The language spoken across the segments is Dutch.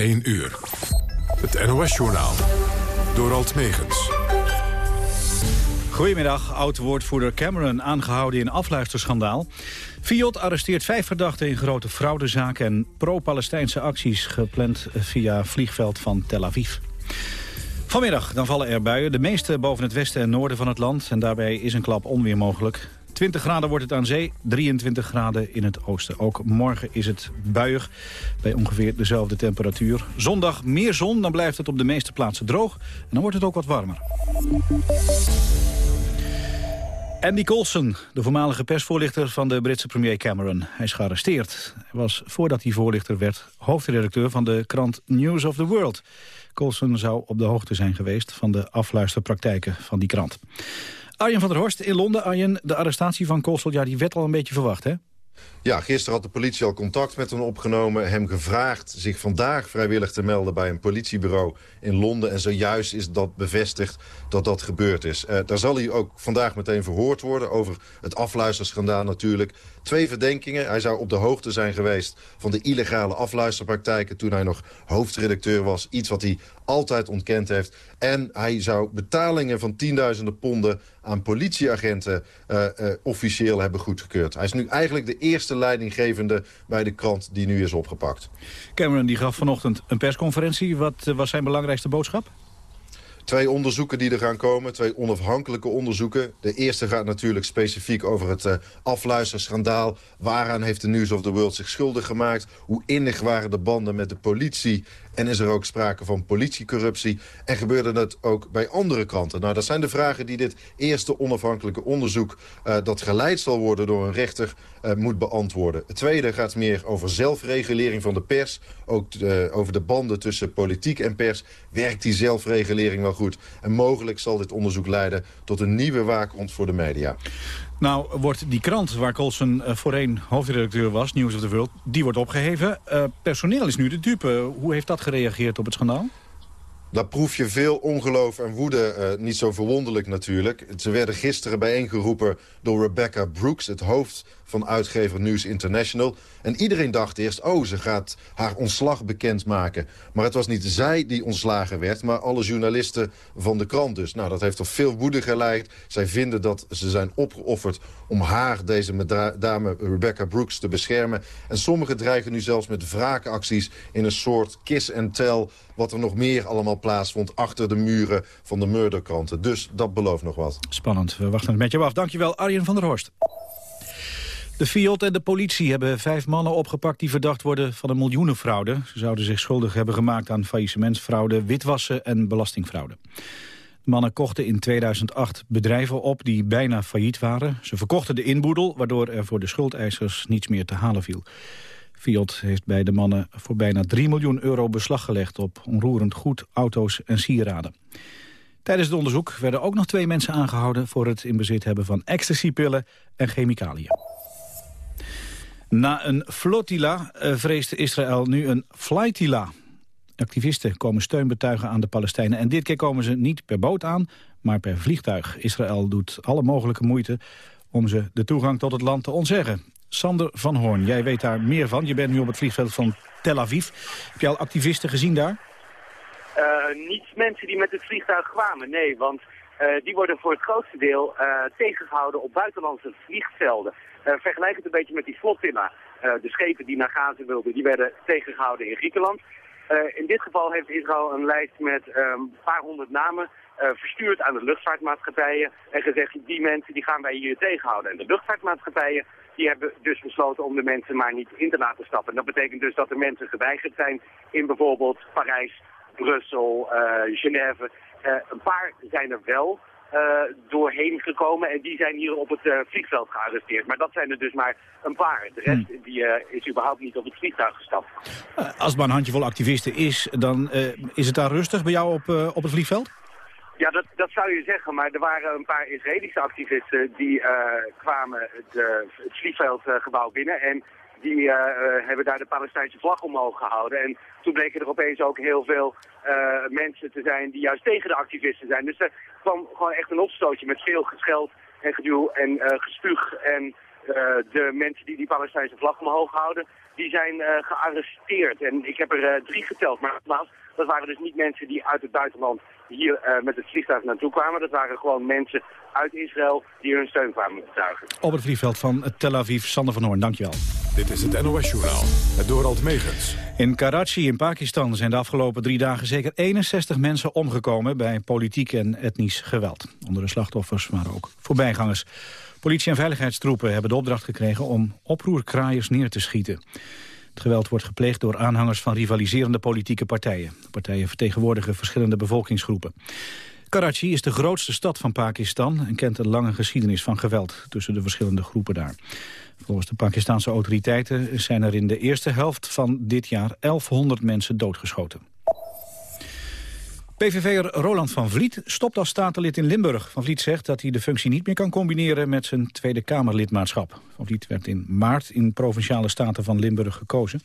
1 uur. Het NOS-journaal. Door Alt Megens. Goedemiddag, oud-woordvoerder Cameron aangehouden in afluisterschandaal. Fiat arresteert vijf verdachten in grote fraudezaken... en pro-Palestijnse acties gepland via vliegveld van Tel Aviv. Vanmiddag dan vallen er buien, de meeste boven het westen en noorden van het land. En daarbij is een klap onweer mogelijk. 20 graden wordt het aan zee, 23 graden in het oosten. Ook morgen is het buiig, bij ongeveer dezelfde temperatuur. Zondag meer zon, dan blijft het op de meeste plaatsen droog. En dan wordt het ook wat warmer. Andy Coulson, de voormalige persvoorlichter van de Britse premier Cameron. Hij is gearresteerd. Hij was, voordat hij voorlichter werd, hoofdredacteur van de krant News of the World. Coulson zou op de hoogte zijn geweest van de afluisterpraktijken van die krant. Arjen van der Horst in Londen. Arjen, de arrestatie van Coulson, ja, die werd al een beetje verwacht, hè? Ja, gisteren had de politie al contact met hem opgenomen. Hem gevraagd zich vandaag vrijwillig te melden bij een politiebureau in Londen. En zojuist is dat bevestigd dat dat gebeurd is. Uh, daar zal hij ook vandaag meteen verhoord worden over het afluisterschandaal natuurlijk. Twee verdenkingen. Hij zou op de hoogte zijn geweest van de illegale afluisterpraktijken... toen hij nog hoofdredacteur was. Iets wat hij altijd ontkend heeft. En hij zou betalingen van tienduizenden ponden aan politieagenten uh, uh, officieel hebben goedgekeurd. Hij is nu eigenlijk de eerste leidinggevende bij de krant die nu is opgepakt. Cameron die gaf vanochtend een persconferentie. Wat uh, was zijn belangrijkste boodschap? Twee onderzoeken die er gaan komen, twee onafhankelijke onderzoeken. De eerste gaat natuurlijk specifiek over het uh, afluisterschandaal. Waaraan heeft de News of the World zich schuldig gemaakt? Hoe innig waren de banden met de politie? En is er ook sprake van politiecorruptie? En gebeurde dat ook bij andere kranten? Nou, dat zijn de vragen die dit eerste onafhankelijke onderzoek... Uh, dat geleid zal worden door een rechter, uh, moet beantwoorden. Het tweede gaat meer over zelfregulering van de pers. Ook uh, over de banden tussen politiek en pers. Werkt die zelfregulering wel goed? En mogelijk zal dit onderzoek leiden tot een nieuwe waakhond voor de media. Nou, wordt die krant waar Colson uh, voorheen hoofdredacteur was, News of the World, die wordt opgeheven. Uh, personeel is nu de dupe. Hoe heeft dat gereageerd op het schandaal? Daar proef je veel ongeloof en woede, uh, niet zo verwonderlijk natuurlijk. Ze werden gisteren bijeengeroepen door Rebecca Brooks, het hoofd van uitgever News International. En iedereen dacht eerst, oh, ze gaat haar ontslag bekendmaken. Maar het was niet zij die ontslagen werd, maar alle journalisten van de krant dus. Nou, dat heeft tot veel woede geleid. Zij vinden dat ze zijn opgeofferd om haar, deze dame Rebecca Brooks, te beschermen. En sommigen dreigen nu zelfs met wraakacties in een soort kiss and tell... wat er nog meer allemaal plaatsvond achter de muren van de murderkranten. Dus dat belooft nog wat. Spannend. We wachten het met jou af. Dankjewel, Arjen van der Horst. De Fiat en de politie hebben vijf mannen opgepakt die verdacht worden van een miljoenenfraude. Ze zouden zich schuldig hebben gemaakt aan faillissementsfraude, witwassen en belastingfraude. De mannen kochten in 2008 bedrijven op die bijna failliet waren. Ze verkochten de inboedel, waardoor er voor de schuldeisers niets meer te halen viel. Fiat heeft bij de mannen voor bijna 3 miljoen euro beslag gelegd op onroerend goed, auto's en sieraden. Tijdens het onderzoek werden ook nog twee mensen aangehouden voor het in bezit hebben van ecstasypillen en chemicaliën. Na een flotilla uh, vreest Israël nu een flightilla. Activisten komen steun betuigen aan de Palestijnen. En dit keer komen ze niet per boot aan, maar per vliegtuig. Israël doet alle mogelijke moeite om ze de toegang tot het land te ontzeggen. Sander van Hoorn, jij weet daar meer van. Je bent nu op het vliegveld van Tel Aviv. Heb je al activisten gezien daar? Uh, niet mensen die met het vliegtuig kwamen, nee. Want uh, die worden voor het grootste deel tegengehouden op buitenlandse vliegvelden. Uh, vergelijk het een beetje met die flotilla. Uh, de schepen die naar Gaza wilden, die werden tegengehouden in Griekenland. Uh, in dit geval heeft Israël een lijst met een um, paar honderd namen verstuurd aan de luchtvaartmaatschappijen. En gezegd, die mensen die gaan wij hier tegenhouden. En de luchtvaartmaatschappijen die hebben dus besloten om de mensen maar niet in te laten stappen. Dat betekent dus dat de mensen geweigerd zijn in bijvoorbeeld Parijs, Brussel, Genève. een paar zijn er wel uh, doorheen gekomen. En die zijn hier op het uh, vliegveld gearresteerd. Maar dat zijn er dus maar een paar. De rest hmm. die, uh, is überhaupt niet op het vliegtuig gestapt. als het maar een handjevol activisten is, dan is het daar rustig bij jou op, op het vliegveld? Ja, dat, dat zou je zeggen, maar er waren een paar Israëlische activisten die kwamen het, het vliegveldgebouw binnen en die uh, hebben daar de Palestijnse vlag omhoog gehouden. En toen bleken er opeens ook heel veel uh, mensen te zijn die juist tegen de activisten zijn. Dus er kwam gewoon echt een opstootje met veel gescheld en geduw en uh, gespuug en de mensen die die Palestijnse vlag omhoog houden, die zijn gearresteerd. En ik heb er drie geteld, maar dat waren dus niet mensen die uit het buitenland hier uh, met het vliegtuig naartoe kwamen. Dat waren gewoon mensen uit Israël die hun steun kwamen betuigen. Op het vliegveld van Tel Aviv, Sander van Hoorn, dankjewel. Dit is het NOS-journaal, het Dorald Megens. In Karachi in Pakistan zijn de afgelopen drie dagen zeker 61 mensen omgekomen bij politiek en etnisch geweld. Onder de slachtoffers waren ook voorbijgangers. Politie en veiligheidstroepen hebben de opdracht gekregen om oproerkraaiers neer te schieten. Het geweld wordt gepleegd door aanhangers van rivaliserende politieke partijen. De partijen vertegenwoordigen verschillende bevolkingsgroepen. Karachi is de grootste stad van Pakistan en kent een lange geschiedenis van geweld tussen de verschillende groepen daar. Volgens de Pakistanse autoriteiten zijn er in de eerste helft van dit jaar 1100 mensen doodgeschoten. PVV'er Roland van Vliet stopt als statenlid in Limburg. Van Vliet zegt dat hij de functie niet meer kan combineren met zijn Tweede Kamerlidmaatschap. Van Vliet werd in maart in Provinciale Staten van Limburg gekozen.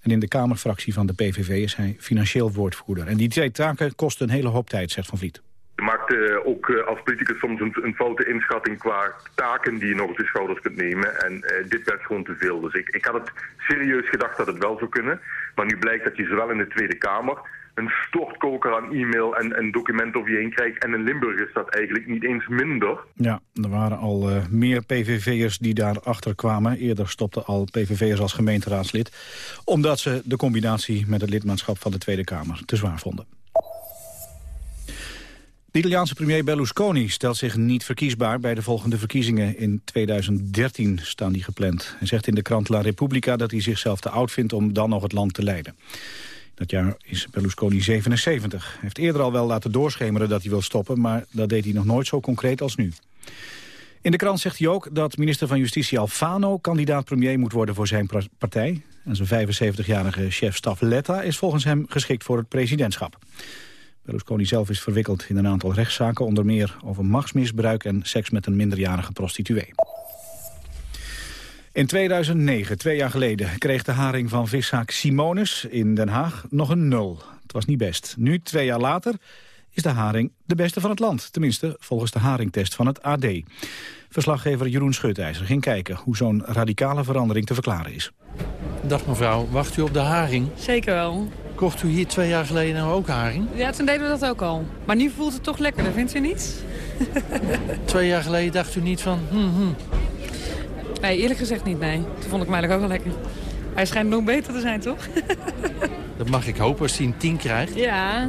En in de Kamerfractie van de PVV is hij financieel woordvoerder. En die twee taken kosten een hele hoop tijd, zegt Van Vliet. Je maakt uh, ook uh, als politicus soms een, een, foute inschatting qua taken die je nog op de schouders kunt nemen. En uh, dit werd gewoon te veel. Dus ik, ik had het serieus gedacht dat het wel zou kunnen. Maar nu blijkt dat je zowel in de Tweede Kamer een stortkoker aan e-mail en, en documenten over je heen krijgt. En in Limburg is dat eigenlijk niet eens minder. Ja, er waren al uh, meer PVV'ers die daarachter kwamen. Eerder stopten al PVV'ers als gemeenteraadslid. Omdat ze de combinatie met het lidmaatschap van de Tweede Kamer te zwaar vonden. De Italiaanse premier Berlusconi stelt zich niet verkiesbaar... bij de volgende verkiezingen in 2013 staan die gepland. Hij zegt in de krant La Repubblica dat hij zichzelf te oud vindt... om dan nog het land te leiden. Dat jaar is Berlusconi 77. Hij heeft eerder al wel laten doorschemeren dat hij wil stoppen... maar dat deed hij nog nooit zo concreet als nu. In de krant zegt hij ook dat minister van Justitie Alfano... kandidaat-premier moet worden voor zijn partij. En zijn 75-jarige chef Staffletta is volgens hem geschikt voor het presidentschap. Berlusconi zelf is verwikkeld in een aantal rechtszaken... onder meer over machtsmisbruik en seks met een minderjarige prostituee. In 2009, twee jaar geleden, kreeg de haring van viszaak Simonis in Den Haag nog een nul. Het was niet best. Nu, twee jaar later, is de haring de beste van het land. Tenminste, volgens de haringtest van het AD. Verslaggever Jeroen Schutijzer ging kijken hoe zo'n radicale verandering te verklaren is. Dag mevrouw, wacht u op de haring? Zeker wel. Kocht u hier twee jaar geleden nou ook haring? Ja, toen deden we dat ook al. Maar nu voelt het toch lekkerder, vindt u niet? twee jaar geleden dacht u niet van... Hmm, hmm. Nee, eerlijk gezegd niet, nee. Toen vond ik hem eigenlijk ook wel lekker. Hij schijnt nog beter te zijn, toch? Dat mag ik hopen als hij een 10 krijgt. Ja.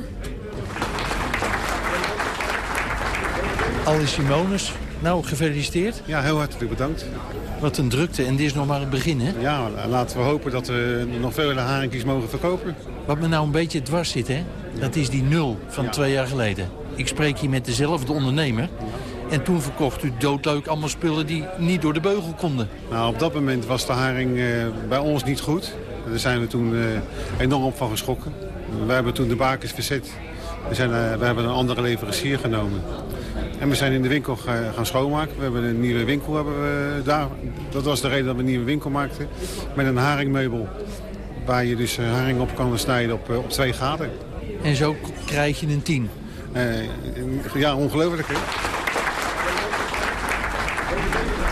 Alice Simonis, nou, gefeliciteerd. Ja, heel hartelijk bedankt. Wat een drukte en dit is nog maar het begin, hè? Ja, laten we hopen dat we nog vele haringjes mogen verkopen. Wat me nou een beetje dwars zit, hè? Dat is die nul van twee jaar geleden. Ik spreek hier met dezelfde ondernemer. En toen verkocht u doodleuk allemaal spullen die niet door de beugel konden. Nou, op dat moment was de haring uh, bij ons niet goed. Daar zijn we toen uh, enorm op van geschrokken. We hebben toen de bakens verzet. We, zijn, uh, we hebben een andere leverancier genomen. En we zijn in de winkel gaan schoonmaken. We hebben een nieuwe winkel hebben we daar. Dat was de reden dat we een nieuwe winkel maakten. Met een haringmeubel. Waar je dus haring op kan snijden op, op twee graden. En zo krijg je een tien? ja, ongelooflijk hè?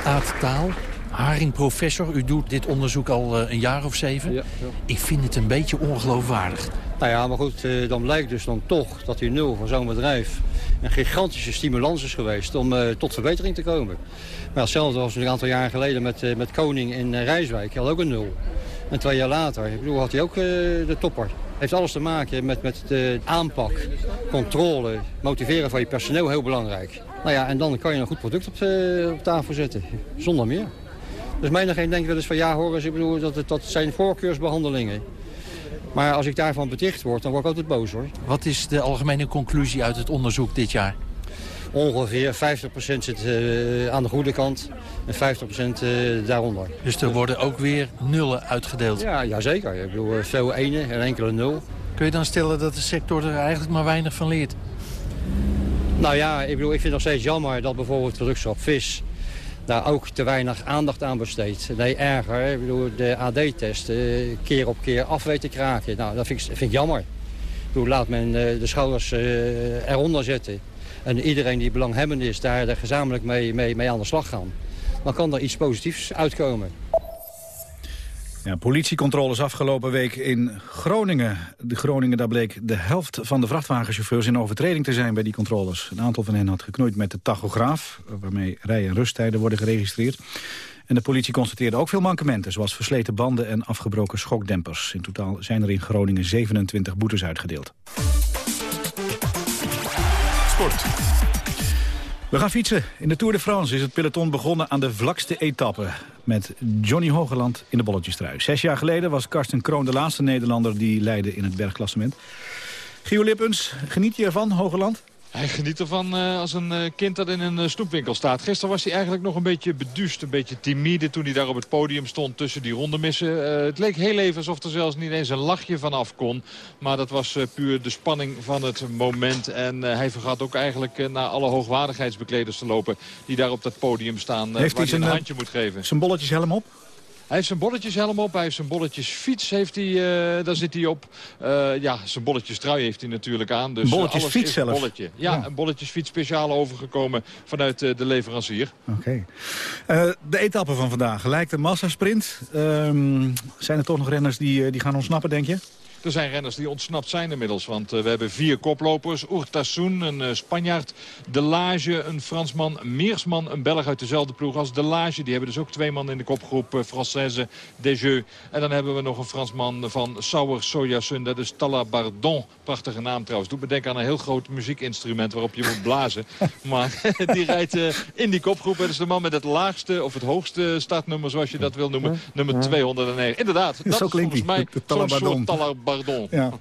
Aad Taal, haringprofessor. U doet dit onderzoek al uh, een jaar of zeven. Ja, ja. Ik vind het een beetje ongeloofwaardig. Nou ja, maar goed, uh, dan blijkt dus dan toch dat die nul van zo'n bedrijf... een gigantische stimulans is geweest om uh, tot verbetering te komen. Maar hetzelfde was een aantal jaren geleden met, met Koning in Rijswijk. Hij had ook een nul. En twee jaar later ik bedoel, had hij ook de topper heeft alles te maken met, met de aanpak, controle, motiveren van je personeel, heel belangrijk. Nou ja, en dan kan je een goed product op, uh, op tafel zetten, zonder meer. Dus menigeen denkt wel eens van ja, horen ik bedoel, dat, dat zijn voorkeursbehandelingen. Maar als ik daarvan beticht word, dan word ik altijd boos hoor. Wat is de algemene conclusie uit het onderzoek dit jaar? Ongeveer 50% zit uh, aan de goede kant en 50% uh, daaronder. Dus er worden ook weer nullen uitgedeeld? Ja, ja zeker. Ik bedoel, veel ene en enkele nul. Kun je dan stellen dat de sector er eigenlijk maar weinig van leert? Nou ja, ik bedoel, ik vind het nog steeds jammer dat bijvoorbeeld productschap vis daar ook te weinig aandacht aan besteedt. Nee, erger. Ik bedoel, de AD-test uh, keer op keer af kraken. Nou, dat vind ik, vind ik jammer. Ik bedoel, laat men uh, de schouders uh, eronder zetten. En iedereen die belanghebbend is, daar gezamenlijk mee, mee, mee aan de slag gaan. dan kan er iets positiefs uitkomen. Ja, politiecontroles afgelopen week in Groningen. De Groningen, daar bleek de helft van de vrachtwagenchauffeurs in overtreding te zijn bij die controles. Een aantal van hen had geknoeid met de tachograaf, waarmee rij- en rusttijden worden geregistreerd. En de politie constateerde ook veel mankementen, zoals versleten banden en afgebroken schokdempers. In totaal zijn er in Groningen 27 boetes uitgedeeld. Sport. We gaan fietsen. In de Tour de France is het peloton begonnen aan de vlakste etappe. Met Johnny Hogeland in de bolletjestrui. Zes jaar geleden was Karsten Kroon de laatste Nederlander die leidde in het bergklassement. Gio Lippens, geniet je ervan, Hogeland? Hij geniet ervan uh, als een uh, kind dat in een uh, snoepwinkel staat. Gisteren was hij eigenlijk nog een beetje beduust, een beetje timide... toen hij daar op het podium stond tussen die rondemissen. het leek heel even alsof er zelfs niet eens een lachje van af kon. Maar dat was puur de spanning van het moment. En hij vergat ook eigenlijk naar alle hoogwaardigheidsbekleders te lopen... die daar op dat podium staan, Heeft waar hij zijn, een handje moet geven. Zijn bolletjeshelm op? Hij heeft zijn bolletjeshelm op, hij heeft zijn bolletjesfiets, heeft hij, uh, daar zit hij op. Uh, ja, zijn bolletjestrui heeft hij natuurlijk aan. Dus bolletjesfiets zelf? Bolletje. Ja, ja, een bolletjesfiets speciaal overgekomen vanuit de leverancier. Oké. Okay. de etappe van vandaag lijkt een massasprint. Um, zijn er toch nog renners die, die gaan ontsnappen, denk je? Er zijn renners die ontsnapt zijn inmiddels. Want uh, we hebben vier koplopers. Oertassoen, een uh, Spanjaard. De Lage, een Fransman. Meersman, een Belg uit dezelfde ploeg als De Lage. Die hebben dus ook twee man in de kopgroep. Uh, Française, Desjeux. En dan hebben we nog een Fransman van Sauer Sojasun. Dat is Talabardon. Prachtige naam trouwens. Doet me denken aan een heel groot muziekinstrument waarop je moet blazen. maar die rijdt in die kopgroep. Dat is de man met het laagste of het hoogste startnummer zoals je dat wil noemen. Nummer 209. Inderdaad, dat Zo is volgens mij zo'n soort Talabardon. Ja.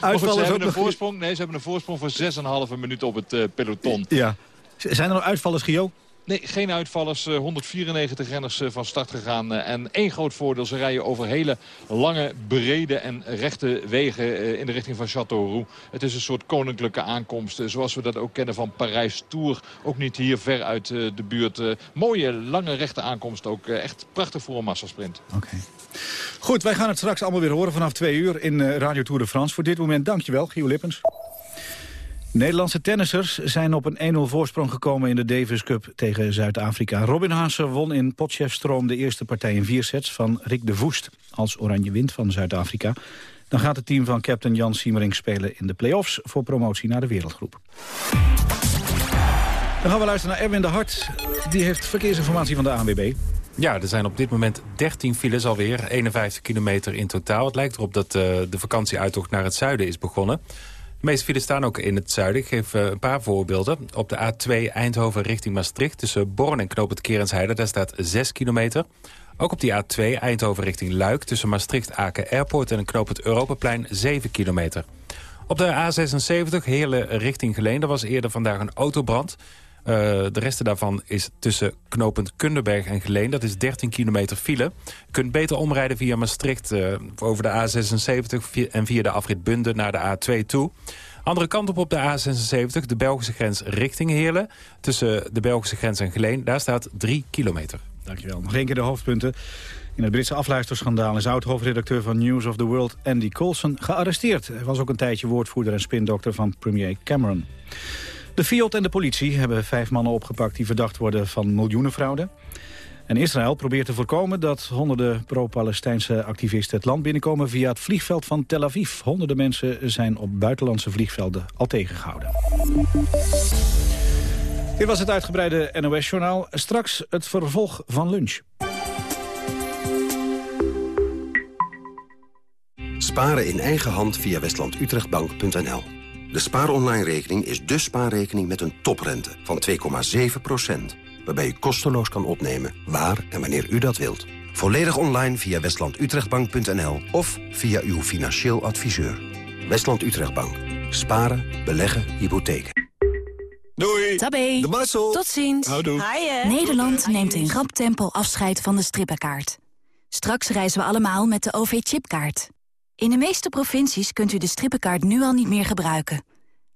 Goed, ze hebben een voorsprong. Nee, ze hebben een voorsprong van 6,5 minuut op het uh, peloton. Ja. Zijn er nog uitvallers, Gio? Nee, geen uitvallers. 194 renners van start gegaan. En één groot voordeel, ze rijden over hele lange, brede en rechte wegen in de richting van Châteauroux. Het is een soort koninklijke aankomst, zoals we dat ook kennen van Parijs Tour. Ook niet hier ver uit de buurt. Mooie, lange, rechte aankomst ook. Echt prachtig voor een massasprint. Oké. Goed, wij gaan het straks allemaal weer horen vanaf twee uur in Radio Tour de France. Voor dit moment dankjewel, Gio Lippens. Nederlandse tennissers zijn op een 1-0 voorsprong gekomen in de Davis Cup tegen Zuid-Afrika. Robin Haase won in Potchefstroom de eerste partij in vier sets van Rick de Voest. Als Oranje wint van Zuid-Afrika, dan gaat het team van captain Jan Siemering spelen in de play-offs voor promotie naar de wereldgroep. Dan gaan we luisteren naar Erwin de Hart. Die heeft verkeersinformatie van de ANWB. Ja, er zijn op dit moment 13 files alweer, 51 kilometer in totaal. Het lijkt erop dat uh, de vakantieuittocht naar het zuiden is begonnen. De meeste files staan ook in het zuiden. Ik geef uh, een paar voorbeelden. Op de A2 Eindhoven richting Maastricht tussen Born en Knoop het Kerensheide... daar staat 6 kilometer. Ook op die A2 Eindhoven richting Luik tussen Maastricht-Aken Airport... en Knoop het Europaplein 7 kilometer. Op de A76 Heerlen richting Geleen, er was eerder vandaag een autobrand... Uh, de rest daarvan is tussen knooppunt Kunderberg en Geleen. Dat is 13 kilometer file. Je kunt beter omrijden via Maastricht uh, over de A76... en via de afrit Bunde naar de A2 toe. Andere kant op op de A76, de Belgische grens richting Heerlen. Tussen de Belgische grens en Geleen, daar staat 3 kilometer. Dankjewel. Nog één keer de hoofdpunten. In het Britse afluisterschandaal is oud-hoofdredacteur van News of the World Andy Coulson gearresteerd. Hij was ook een tijdje woordvoerder en spindokter van premier Cameron. De Fiat en de politie hebben vijf mannen opgepakt die verdacht worden van miljoenenfraude. En Israël probeert te voorkomen dat honderden pro-Palestijnse activisten het land binnenkomen via het vliegveld van Tel Aviv. Honderden mensen zijn op buitenlandse vliegvelden al tegengehouden. Dit was het uitgebreide NOS-journaal. Straks het vervolg van lunch. Sparen in eigen hand via westlandutrechtbank.nl de spaaronline-rekening is de spaarrekening met een toprente van 2,7%. Waarbij u kosteloos kan opnemen waar en wanneer u dat wilt. Volledig online via westlandutrechtbank.nl of via uw financieel adviseur. Westland Utrechtbank. Sparen, beleggen, hypotheken. Doei. Tabé. De. Tot ziens. Houdoe. Nederland neemt in rap tempo afscheid van de strippenkaart. Straks reizen we allemaal met de OV-chipkaart. In de meeste provincies kunt u de strippenkaart nu al niet meer gebruiken.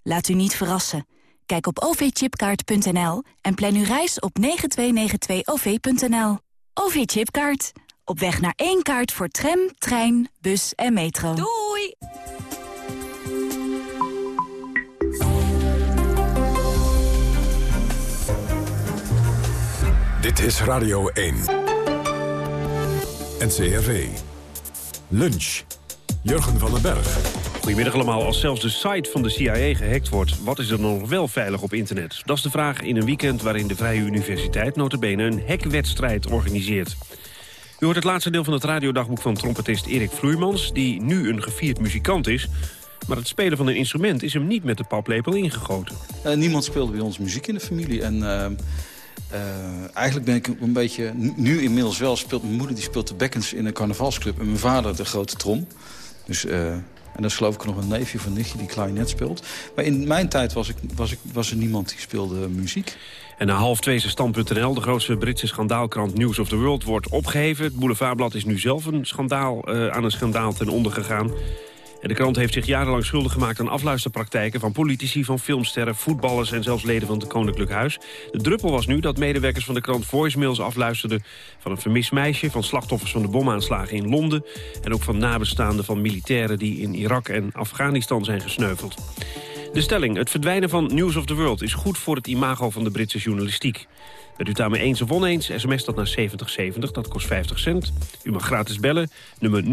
Laat u niet verrassen. Kijk op ovchipkaart.nl en plan uw reis op 9292-OV.nL. OV-chipkaart. Op weg naar één kaart voor tram, trein, bus en metro. Doei! Dit Dit is Radio 1. NCRV. Lunch. Jurgen van den Berg. Goedemiddag allemaal. Als zelfs de site van de CIA gehackt wordt... wat is er dan nog wel veilig op internet? Dat is de vraag in een weekend waarin de Vrije Universiteit... notabene een hackwedstrijd organiseert. U hoort het laatste deel van het radiodagboek van trompetist Erik Vloeimans... die nu een gevierd muzikant is... Maar het spelen van een instrument is hem niet met de paplepel ingegoten. Uh, niemand speelde bij ons muziek in de familie. En uh, uh, eigenlijk ben ik een beetje... Nu inmiddels wel speelt mijn moeder die speelt de bekkens in een carnavalsclub... en mijn vader de grote trom. Dus... En dat is geloof ik nog een neefje van nichtje die klarinet speelt. Maar in mijn tijd was, ik, was, ik, was er niemand die speelde muziek. En na half twee is stand.nl, de grootste Britse schandaalkrant News of the World, wordt opgeheven. Het Boulevardblad is nu zelf een schandaal, uh, aan een schandaal ten onder gegaan. En de krant heeft zich jarenlang schuldig gemaakt aan afluisterpraktijken... van politici, van filmsterren, voetballers en zelfs leden van het Koninklijk Huis. De druppel was nu dat medewerkers van de krant voicemails afluisterden... van een vermist meisje, van slachtoffers van de bomaanslagen in Londen... en ook van nabestaanden van militairen die in Irak en Afghanistan zijn gesneuveld. De stelling, het verdwijnen van News of the World is goed voor het imago van de Britse journalistiek. Bent u daarmee eens of oneens, sms dat naar 7070, dat kost 50 cent. U mag gratis bellen, nummer 0800-1101.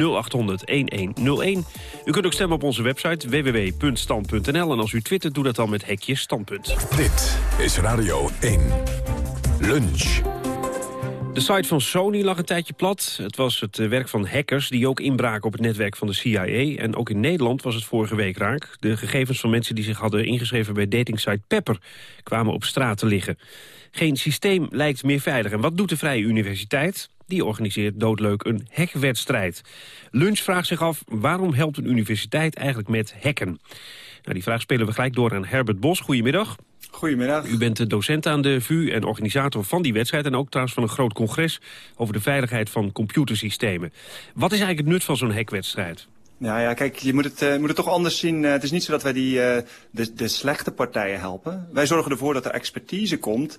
U kunt ook stemmen op onze website www.stand.nl. En als u twittert, doe dat dan met hekje standpunt. Dit is Radio 1. Lunch. De site van Sony lag een tijdje plat. Het was het eh, werk van hackers die ook inbraken op het netwerk van de CIA. En ook in Nederland was het vorige week raak. De gegevens van mensen die zich hadden ingeschreven bij datingsite Pepper... kwamen op straat te liggen. Geen systeem lijkt meer veilig. En wat doet de Vrije Universiteit? Die organiseert doodleuk een hackwedstrijd. Lunch vraagt zich af, waarom helpt een universiteit eigenlijk met hacken? Nou, die vraag spelen we gelijk door aan Herbert Bos. Goedemiddag. Goedemiddag. U bent de docent aan de VU en organisator van die wedstrijd... en ook trouwens van een groot congres over de veiligheid van computersystemen. Wat is eigenlijk het nut van zo'n hackwedstrijd? Nou ja, kijk, je moet het, uh, moet het toch anders zien. Uh, het is niet zo dat wij die, uh, de, de slechte partijen helpen. Wij zorgen ervoor dat er expertise komt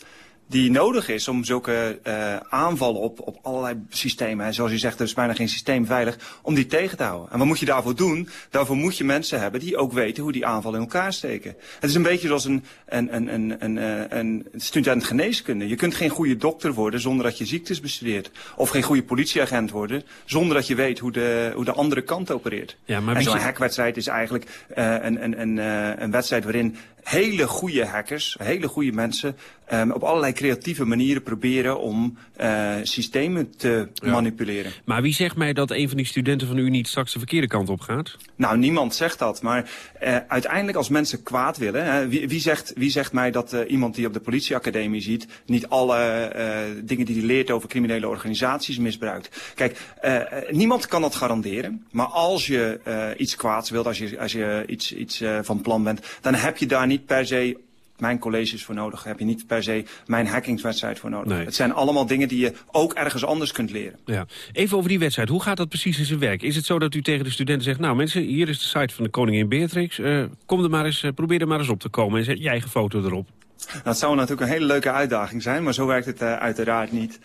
die nodig is om zulke uh, aanvallen op, op allerlei systemen. En zoals u zegt, er is bijna geen systeem veilig om die tegen te houden. En wat moet je daarvoor doen? Daarvoor moet je mensen hebben die ook weten hoe die aanvallen in elkaar steken. Het is een beetje zoals een, een, een, een, een, eh, een student geneeskunde. Je kunt geen goede dokter worden zonder dat je ziektes bestudeert. Of geen goede politieagent worden zonder dat je weet hoe de, hoe de andere kant opereert. Ja, maar en zo'n hackwedstrijd is eigenlijk uh, een, een, een, een wedstrijd waarin hele goede hackers, hele goede mensen... Um, op allerlei creatieve manieren proberen om uh, systemen te manipuleren. Maar wie zegt mij dat een van die studenten van u niet straks de verkeerde kant op gaat? Nou, niemand zegt dat. Maar uh, uiteindelijk als mensen kwaad willen... Hè, wie, wie, zegt, wie zegt mij dat uh, iemand die op de politieacademie ziet... niet alle dingen die hij leert over criminele organisaties misbruikt? Kijk, niemand kan dat garanderen. Maar als je iets kwaads wilt, als je, als je iets, iets van plan bent... dan heb je daar niet per se mijn colleges voor nodig. Heb je niet per se mijn hackingswedstrijd voor nodig. Nee. Het zijn allemaal dingen die je ook ergens anders kunt leren. Ja. Even over die wedstrijd. Hoe gaat dat precies in zijn werk? Is het zo dat u tegen de studenten zegt... nou mensen, hier is de site van de koningin Beatrix. Uh, kom er maar eens, uh, probeer er maar eens op te komen en zet je eigen foto erop. Dat zou natuurlijk een hele leuke uitdaging zijn, maar zo werkt het uh, uiteraard niet.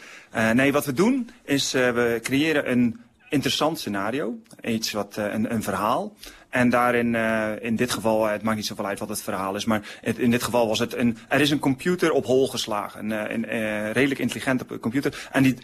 nee, wat we doen is we creëren een interessant scenario. Iets wat, een, een verhaal. En daarin, uh, in dit geval, het maakt niet zoveel uit wat het verhaal is, maar het, in dit geval was het een, er is een computer op hol geslagen. Een, een, een redelijk intelligente computer. En die,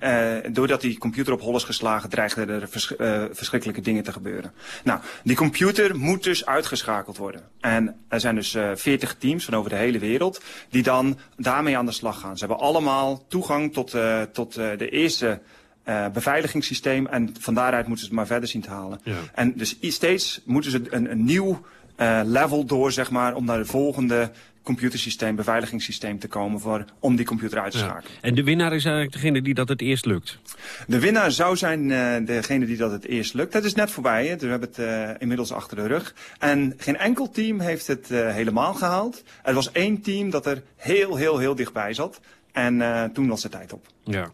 doordat die computer op hol is geslagen, dreigden er vers, verschrikkelijke dingen te gebeuren. Nou, die computer moet dus uitgeschakeld worden. En er zijn dus veertig teams van over de hele wereld die dan daarmee aan de slag gaan. Ze hebben allemaal toegang tot, tot de eerste uh, beveiligingssysteem. En van daaruit moeten ze het maar verder zien te halen. Ja. En dus steeds moeten ze een, een nieuw uh, level door, zeg maar, om naar de volgende computersysteem, beveiligingssysteem te komen voor, om die computer uit te schakelen. Ja. En de winnaar is eigenlijk degene die dat het eerst lukt? De winnaar zou zijn uh, degene die dat het eerst lukt. Dat is net voorbij, hè? Dus we hebben het uh, inmiddels achter de rug. En geen enkel team heeft het uh, helemaal gehaald. Er was één team dat er heel, heel, heel dichtbij zat. En uh, toen was de tijd op. Ja.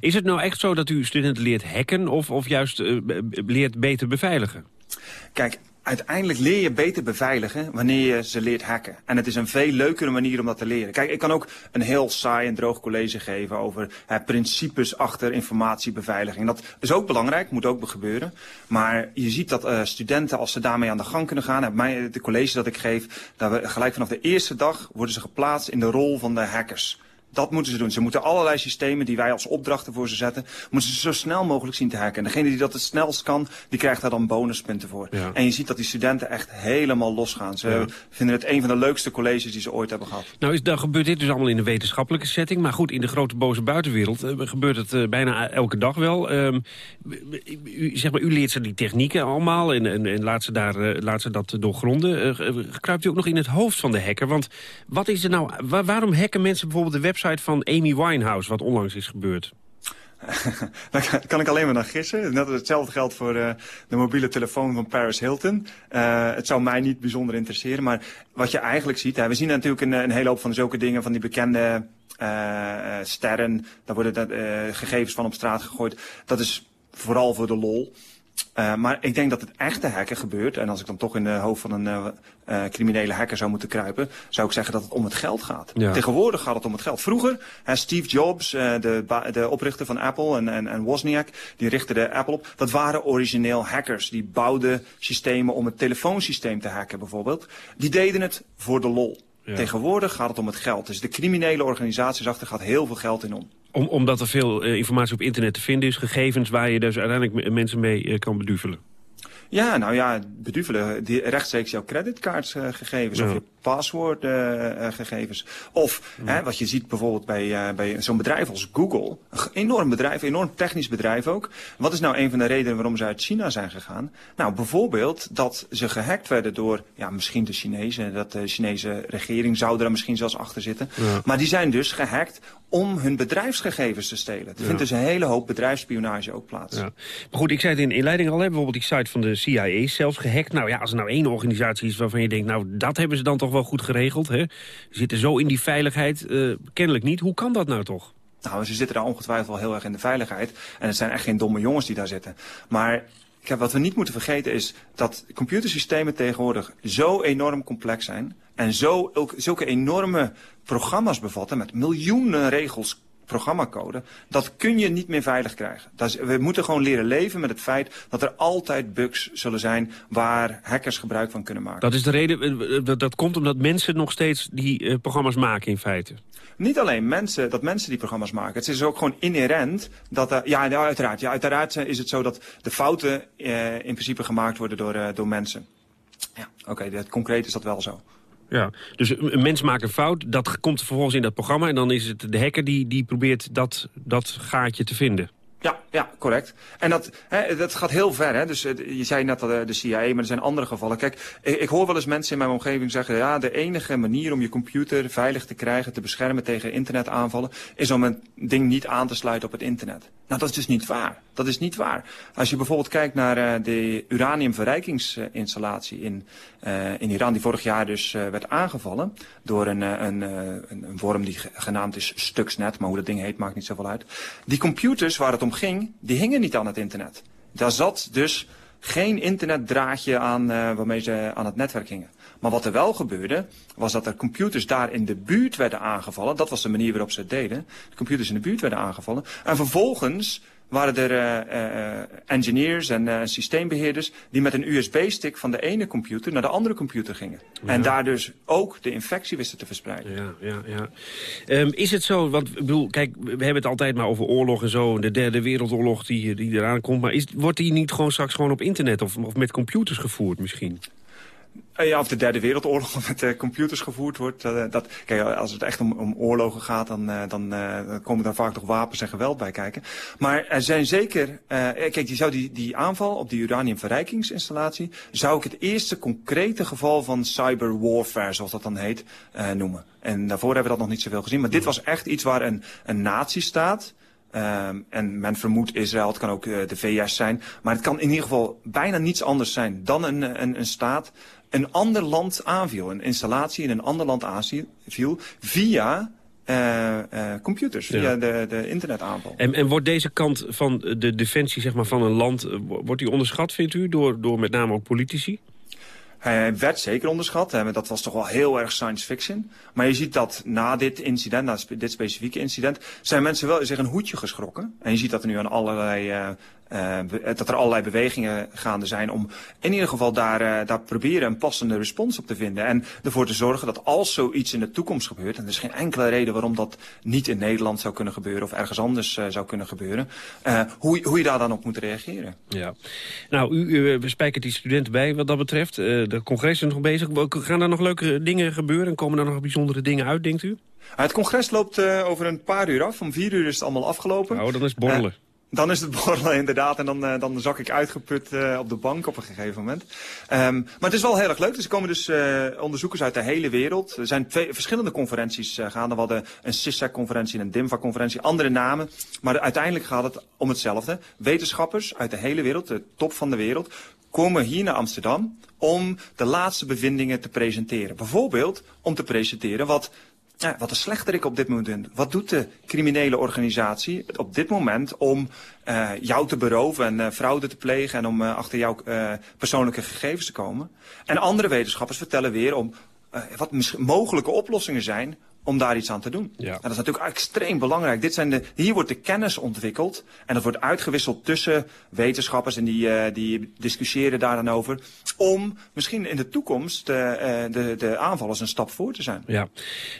Is het nou echt zo dat u studenten leert hacken of, of juist uh, leert beter beveiligen? Kijk, uiteindelijk leer je beter beveiligen wanneer je ze leert hacken. En het is een veel leukere manier om dat te leren. Kijk, ik kan ook een heel saai en droog college geven over hè, principes achter informatiebeveiliging. Dat is ook belangrijk, moet ook gebeuren. Maar je ziet dat uh, studenten, als ze daarmee aan de gang kunnen gaan... Mij, de college dat ik geef, dat we gelijk vanaf de eerste dag worden ze geplaatst in de rol van de hackers Dat moeten ze doen. Ze moeten allerlei systemen die wij als opdrachten voor ze zetten, moeten ze zo snel mogelijk zien te hacken. En degene die dat het snelst kan, die krijgt daar dan bonuspunten voor. Ja. En je ziet dat die studenten echt helemaal losgaan. Ze Ja. vinden het een van de leukste colleges die ze ooit hebben gehad. Nou, is, dan gebeurt dit dus allemaal in een wetenschappelijke setting. Maar goed, in de grote boze buitenwereld eh, gebeurt het eh, bijna elke dag wel. Ehm, u, zeg maar, u leert ze die technieken allemaal en, en, en laat, ze daar, eh, laat ze dat doorgronden. Kruipt u ook nog in het hoofd van de hacker? Want wat is er nou, wa- waarom hacken mensen bijvoorbeeld de website van Amy Winehouse... wat onlangs is gebeurd? Kan- ik alleen maar naar gissen. Net als hetzelfde geldt voor eh, de mobiele telefoon van Paris Hilton. Eh, het zou mij niet bijzonder interesseren. Maar wat je eigenlijk ziet... Hè, we zien natuurlijk een, een hele hoop van zulke dingen... van die bekende eh, sterren. Daar worden gegevens van op straat gegooid. Dat is vooral voor de lol. Uh, maar ik denk dat het echte hacken gebeurt. En als ik dan toch in de hoofd van een uh, uh, criminele hacker zou moeten kruipen... zou ik zeggen dat het om het geld gaat. Ja. Tegenwoordig gaat het om het geld. Vroeger, Steve Jobs, de, de, oprichter van Apple en, en, en Wozniak... die richtte de Apple op. Dat waren origineel hackers. Die bouwden systemen om het telefoonsysteem te hacken bijvoorbeeld. Die deden het voor de lol. Ja. Tegenwoordig gaat het om het geld. Dus de criminele organisaties achter gaat heel veel geld in om. Om, omdat er veel uh, informatie op internet te vinden is, gegevens waar je dus uiteindelijk mensen mee uh, kan beduvelen. Ja, nou ja, beduvelen. Die rechtstreeks jouw creditcardsgegevens uh, ja. of je paswoordgegevens. of ja. hè, wat je ziet bijvoorbeeld bij, bij zo'n bedrijf als Google. Een enorm bedrijf, een enorm technisch bedrijf ook. Wat is nou een van de redenen waarom ze uit China zijn gegaan? Nou, bijvoorbeeld dat ze gehackt werden door ja, misschien de Chinezen. Dat de Chinese regering zou er misschien zelfs achter zitten. Ja. Maar die zijn dus gehackt om hun bedrijfsgegevens te stelen. Er ja. vindt dus een hele hoop bedrijfsspionage ook plaats. Ja. Maar goed, ik zei het in inleiding al, hè, bijvoorbeeld die site van de CIA is zelfs gehackt. Nou ja, als er nou één organisatie is waarvan je denkt, nou dat hebben ze dan toch wel goed geregeld. Hè? Ze zitten zo in die veiligheid, uh, kennelijk niet. Hoe kan dat nou toch? Nou, ze zitten daar ongetwijfeld wel heel erg in de veiligheid. En het zijn echt geen domme jongens die daar zitten. Maar kijk, wat we niet moeten vergeten is dat computersystemen tegenwoordig zo enorm complex zijn. En zo, ook, zulke enorme programma's bevatten met miljoenen regels programmacode, dat kun je niet meer veilig krijgen. We moeten gewoon leren leven met het feit dat er altijd bugs zullen zijn waar hackers gebruik van kunnen maken. Dat is de reden, dat, dat komt omdat mensen nog steeds die uh, programma's maken in feite. Niet alleen mensen, dat mensen die programma's maken. Het is ook gewoon inherent dat ja, ja uiteraard, ja, uiteraard is het zo dat de fouten uh, in principe gemaakt worden door, door mensen. Ja, oké, okay, concreet is dat wel zo. Ja, dus een mens maakt een fout, dat komt vervolgens in dat programma... en dan is het de hacker die, die probeert dat, dat gaatje te vinden. Ja, ja, correct. En dat, hè, dat gaat heel ver. Hè? Dus je zei net al de CIA, maar er zijn andere gevallen. Kijk, ik, hoor wel eens mensen in mijn omgeving zeggen... ja, de enige manier om je computer veilig te krijgen... te beschermen tegen internetaanvallen... is om een ding niet aan te sluiten op het internet. Nou, dat is dus niet waar. Dat is niet waar. Als je bijvoorbeeld kijkt naar uh, de uraniumverrijkingsinstallatie in, in Iran... die vorig jaar dus werd aangevallen door een, een, een, die genaamd is Stuxnet... maar hoe dat ding heet maakt niet zoveel uit. Die computers waar het ging, die hingen niet aan het internet. Daar zat dus geen internetdraadje aan uh, waarmee ze aan het netwerk gingen. Maar wat er wel gebeurde, was dat er computers daar in de buurt werden aangevallen. Dat was de manier waarop ze het deden. De computers in de buurt werden aangevallen. En vervolgens waren er uh, uh, engineers en uh, systeembeheerders die met een USB-stick van de ene computer naar de andere computer gingen. Ja. En daar dus ook de infectie wisten te verspreiden. Ja, ja, ja. Um, is het zo, want ik bedoel, kijk, we hebben het altijd maar over oorlog en zo, de derde wereldoorlog die, die eraan komt, maar is, wordt die niet gewoon straks gewoon op internet of, of met computers gevoerd misschien? Ja, of de derde wereldoorlog met uh, computers gevoerd wordt. Uh, dat, kijk, als het echt om, om oorlogen gaat, dan, komen daar vaak nog wapens en geweld bij kijken. Maar er zijn zeker... kijk, je zou die, die aanval op die uraniumverrijkingsinstallatie... zou ik het eerste concrete geval van cyber warfare, zoals dat dan heet, noemen. En daarvoor hebben we dat nog niet zoveel gezien. Maar dit was echt iets waar een, een nazistaat... Um, en men vermoedt Israël, het kan ook de VS zijn. Maar het kan in ieder geval bijna niets anders zijn dan een, een, een staat een ander land aanviel. Een installatie in een ander land aanviel via uh, uh, computers, via de, de internetaanval. En, en wordt deze kant van de defensie zeg maar, van een land, wordt die onderschat vindt u door, door met name ook politici? Hij werd zeker onderschat. Hè, dat was toch wel heel erg science fiction. Maar je ziet dat na dit incident, na dit specifieke incident... zijn mensen wel zich een hoedje geschrokken. En je ziet dat er nu aan allerlei uh, uh, dat er allerlei bewegingen gaande zijn om in ieder geval daar, uh, daar proberen een passende respons op te vinden. En ervoor te zorgen dat als zoiets in de toekomst gebeurt, en er is geen enkele reden waarom dat niet in Nederland zou kunnen gebeuren of ergens anders uh, zou kunnen gebeuren, hoe, hoe je daar dan op moet reageren. Ja. Nou, u, u spijkert die studenten bij wat dat betreft. de congres is nog bezig. Gaan er nog leuke dingen gebeuren en komen er nog bijzondere dingen uit, denkt u? Het congres loopt over een paar uur af. Om vier uur is het allemaal afgelopen. Nou, dan is borrelen. Dan is het borrelen inderdaad. En dan, uh, dan zak ik uitgeput uh, op de bank op een gegeven moment. Um, maar het is wel heel erg leuk. Dus er komen dus uh, onderzoekers uit de hele wereld. Er zijn twee verschillende conferenties gaande. We hadden een CISAC-conferentie en een DIMFA-conferentie. Andere namen. Maar uiteindelijk gaat het om hetzelfde. Wetenschappers uit de hele wereld, de top van de wereld komen hier naar Amsterdam om de laatste bevindingen te presenteren. Bijvoorbeeld om te presenteren wat wat een slechterik op dit moment. Wat doet de criminele organisatie op dit moment om uh, jou te beroven en uh, fraude te plegen en om uh, achter jouw persoonlijke gegevens te komen? En andere wetenschappers vertellen weer om wat mogelijke oplossingen zijn om daar iets aan te doen. Ja. En dat is natuurlijk extreem belangrijk. Dit zijn de, hier wordt de kennis ontwikkeld en dat wordt uitgewisseld tussen wetenschappers en die, uh, die discussiëren daar dan over. Om misschien in de toekomst uh, de, de aanvallers een stap voor te zijn. Ja.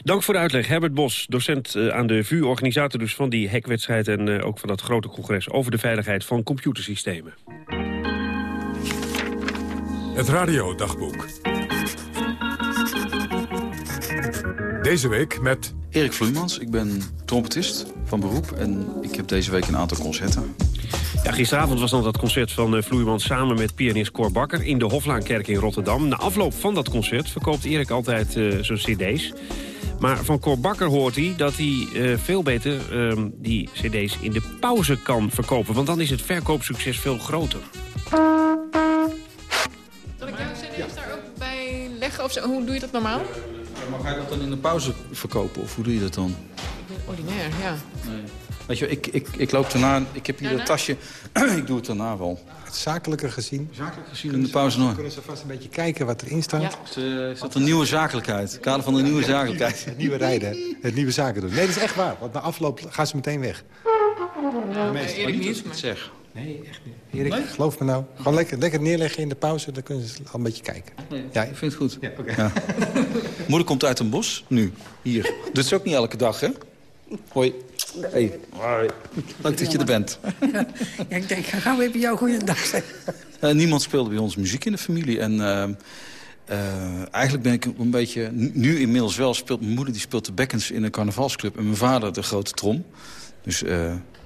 Dank voor de uitleg. Herbert Bos, docent aan de VU, organisator dus van die hekwedstrijd en ook van dat grote congres over de veiligheid van computersystemen. Het radiodagboek. Deze week met... Erik Vloeimans, ik ben trompetist van beroep en ik heb deze week een aantal concerten. Ja, gisteravond was dan dat concert van uh, Vloeimans samen met pianist Cor Bakker... in de Hoflaankerk in Rotterdam. Na afloop van dat concert verkoopt Erik altijd uh, zijn cd's. Maar van Cor Bakker hoort hij dat hij uh, veel beter uh, die cd's in de pauze kan verkopen. Want dan is het verkoopsucces veel groter. Zal ik jouw cd's daar ook bij leggen? Of zo? Hoe doe je dat normaal? Maar ga je dat dan in de pauze verkopen? Of hoe doe je dat dan? Ordinair, ja. Nee. Weet je, ik, ik, ik loop daarna... Ik heb hier een tasje. ik doe het daarna wel. Het zakelijker gezien. Zakelijk gezien in de pauze nog. Kunnen ze vast een beetje kijken wat erin staat. Ja. Is, uh, is dat een nieuwe zakelijkheid? Het kader van de nieuwe zakelijkheid. Het nieuwe rijden. Het nieuwe zaken doen. Nee, dat is echt waar. Want na afloop gaan ze meteen weg. Ja, nee, Erik niet, maar... zeg. Nee, echt niet. Erik, nee? geloof me nou. Gewoon lekker, lekker neerleggen in de pauze, dan kunnen ze al een beetje kijken. Nee, ja, ik vind het goed. Ja, okay. ja. Moeder komt uit een bos, nu, hier. Doet ze ook niet elke dag, hè? Hoi. Hey. Hoi. Leuk dat je er bent. Ja, ik denk, ga gauw even jou goeiedag zeggen. Uh, niemand speelde bij ons muziek in de familie. En uh, uh, eigenlijk ben ik een beetje... Nu inmiddels wel speelt mijn moeder die speelt de bekkens in een carnavalsclub. En mijn vader de grote trom. Dus...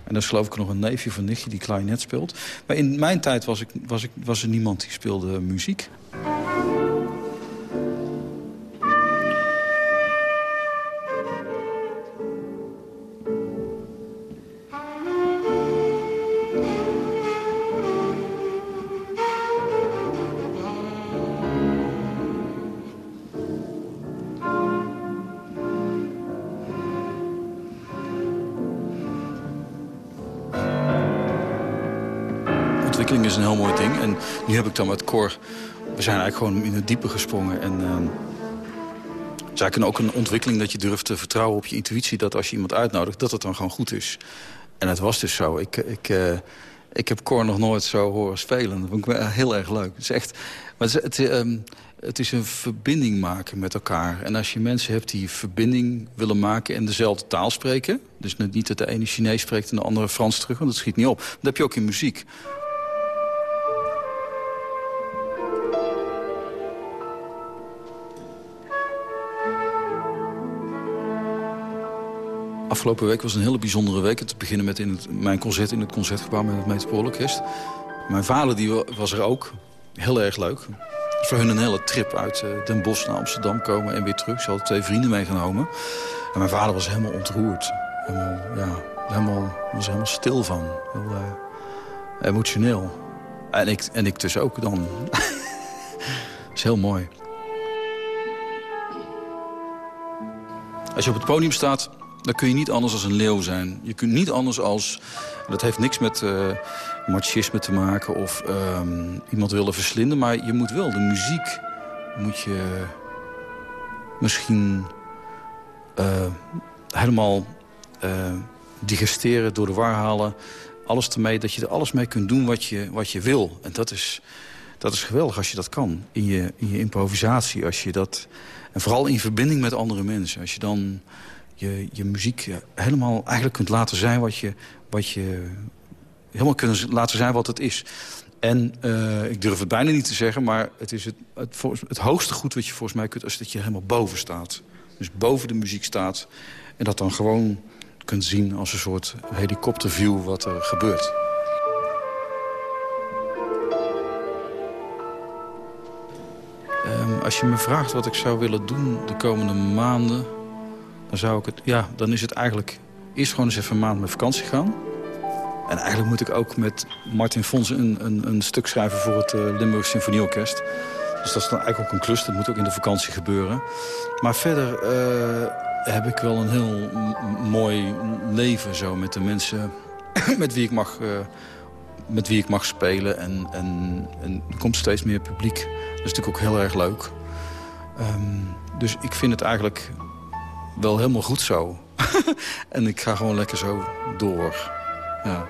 En dan is geloof ik nog een neefje van nichtje die klarinet speelt. Maar in mijn tijd was, ik, was, ik, was er niemand die speelde muziek. Is een heel mooi ding. En nu heb ik dan met Cor... We zijn eigenlijk gewoon in het diepe gesprongen. En uh, het is eigenlijk ook een ontwikkeling dat je durft te vertrouwen op je intuïtie... dat als je iemand uitnodigt, dat het dan gewoon goed is. En het was dus zo. Ik, ik, uh, ik heb Cor nog nooit zo horen spelen. Dat vond ik heel erg leuk. Het is echt... Maar het, het, um, het is een verbinding maken met elkaar. En als je mensen hebt die verbinding willen maken en dezelfde taal spreken... dus niet dat de ene Chinees spreekt en de andere Frans terug... want dat schiet niet op. Dat heb je ook in muziek. Afgelopen week was een hele bijzondere week. Te beginnen met in het, mijn concert in het Concertgebouw met het Metropoolorkest. Mijn vader die was er ook. Heel erg leuk. Voor hun een hele trip uit uh, Den Bosch naar Amsterdam komen en weer terug. Ze hadden twee vrienden meegenomen. En mijn vader was helemaal ontroerd. Helemaal, ja, helemaal, was helemaal stil van. Heel uh, emotioneel. En ik, en ik dus ook dan. Dat is heel mooi. Als je op het podium staat, dan kun je niet anders als een leeuw zijn. Je kunt niet anders als... Dat heeft niks met uh, machisme te maken of uh, iemand willen verslinden. Maar je moet wel de muziek... moet je misschien uh, helemaal uh, digesteren, door de war halen... alles ermee, dat je er alles mee kunt doen wat je, wat je wil. En dat is, dat is geweldig als je dat kan. In je, in je improvisatie, als je dat... En vooral in verbinding met andere mensen. Als je dan je, je muziek helemaal eigenlijk kunt laten zijn wat je... Wat je helemaal kunt laten zijn wat het is. En uh, ik durf het bijna niet te zeggen, maar het is het, het, hoogste goed wat je volgens mij kunt... is dat je helemaal boven staat. Dus boven de muziek staat. En dat dan gewoon kunt zien als een soort helikopterview wat er gebeurt. Um, als je me vraagt wat ik zou willen doen de komende maanden... dan zou ik het... Ja, dan is het eigenlijk eerst gewoon eens even een maand met vakantie gaan... En eigenlijk moet ik ook met Martin Fons een, een, een stuk schrijven voor het uh, Limburg Symfonieorkest. Dus dat is dan eigenlijk ook een klus. Dat moet ook in de vakantie gebeuren. Maar verder uh, heb ik wel een heel mooi leven zo met de mensen met wie ik mag, uh, met wie ik mag spelen. En, en, en er komt steeds meer publiek. Dat is natuurlijk ook heel erg leuk. Um, dus ik vind het eigenlijk wel helemaal goed zo. en ik ga gewoon lekker zo door. Ja.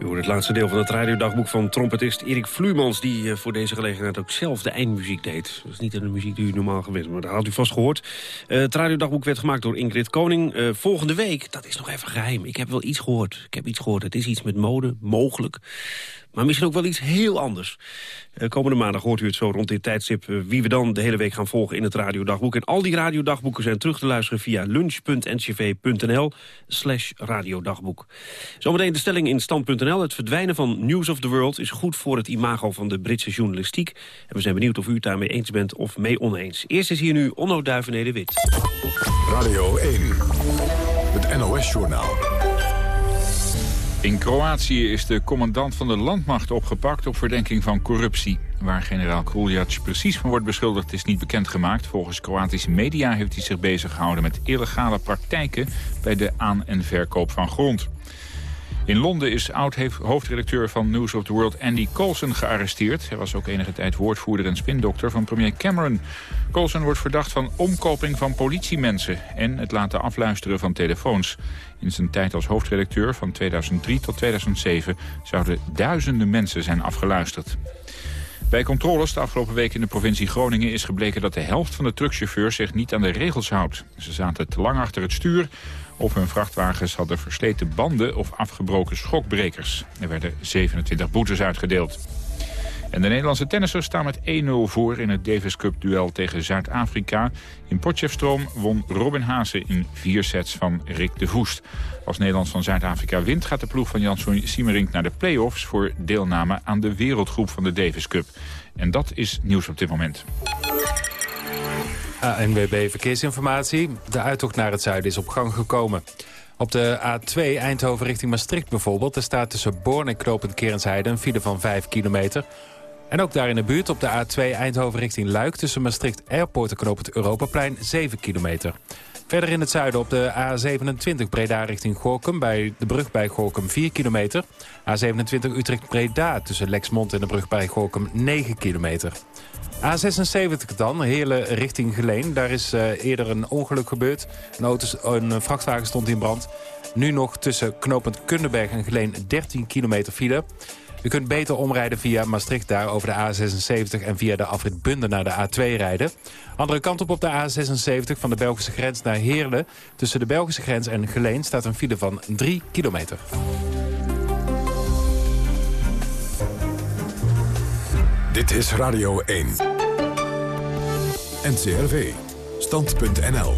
U hoort het laatste deel van het radiodagboek van trompetist Erik Vluurmans... die eh, voor deze gelegenheid ook zelf de eindmuziek deed. Dat is niet de muziek die u normaal gewend maar dat had u vast gehoord. Uh, het radiodagboek werd gemaakt door Ingrid Koning. Uh, volgende week, dat is nog even geheim. Ik heb wel iets gehoord. Ik heb iets gehoord. Het is iets met mode, mogelijk. Maar misschien ook wel iets heel anders. Uh, komende maandag hoort u het zo rond dit tijdstip... Uh, wie we dan de hele week gaan volgen in het radiodagboek. En al die radiodagboeken zijn terug te luisteren via lunch.ncv.nl slash radiodagboek. Zometeen de stelling in stand.nl. Het verdwijnen van News of the World is goed voor het imago van de Britse journalistiek. En we zijn benieuwd of u het daarmee eens bent of mee oneens. Eerst is hier nu Onno Duivenede-Wit. Radio 1, het NOS-journaal. In Kroatië is de commandant van de landmacht opgepakt op verdenking van corruptie. Waar generaal Kruljac precies van wordt beschuldigd is niet bekendgemaakt. Volgens Kroatische media heeft hij zich bezig gehouden met illegale praktijken bij de aan- en verkoop van grond. In Londen is oud-hoofdredacteur van News of the World Andy Coulson gearresteerd. Hij was ook enige tijd woordvoerder en spindokter van premier Cameron. Coulson wordt verdacht van omkoping van politiemensen... en het laten afluisteren van telefoons. In zijn tijd als hoofdredacteur van 2003 tot 2007... zouden duizenden mensen zijn afgeluisterd. Bij controles de afgelopen week in de provincie Groningen is gebleken dat de helft van de truckchauffeurs zich niet aan de regels houdt. Ze zaten te lang achter het stuur of hun vrachtwagens hadden versleten banden of afgebroken schokbrekers. Er werden 27 boetes uitgedeeld. En de Nederlandse tennissers staan met 1-0 voor in het Davis Cup duel tegen Zuid-Afrika. In Potchefstroom won Robin Haase in vier sets van Rick de Voest. Als Nederland van Zuid-Afrika wint gaat de ploeg van Jan Siemerink naar de play-offs... voor deelname aan de wereldgroep van de Davis Cup. En dat is nieuws op dit moment. ANWB Verkeersinformatie. De uittocht naar het zuiden is op gang gekomen. Op de A2 Eindhoven richting Maastricht bijvoorbeeld... er staat tussen Born en Knopend Kerensheide een file van 5 kilometer. En ook daar in de buurt op de A2 Eindhoven richting Luik... tussen Maastricht Airport en Knopend Europaplein 7 kilometer. Verder in het zuiden op de A27 Breda richting Gorkum... bij de brug bij Gorkum 4 kilometer. A27 Utrecht-Breda tussen Lexmond en de brug bij Gorkum 9 kilometer. A76 dan, Heerlen richting Geleen. Daar is uh, eerder een ongeluk gebeurd. Een, een vrachtwagen stond in brand. Nu nog tussen knooppunt Kundenberg en Geleen 13 kilometer file. U kunt beter omrijden via Maastricht daar over de A76... en via de afrit Bunden naar de A2 rijden. Andere kant op op de A76 van de Belgische grens naar Heerlen. Tussen de Belgische grens en Geleen staat een file van 3 kilometer. Dit is Radio 1. NCRV. Stand.nl.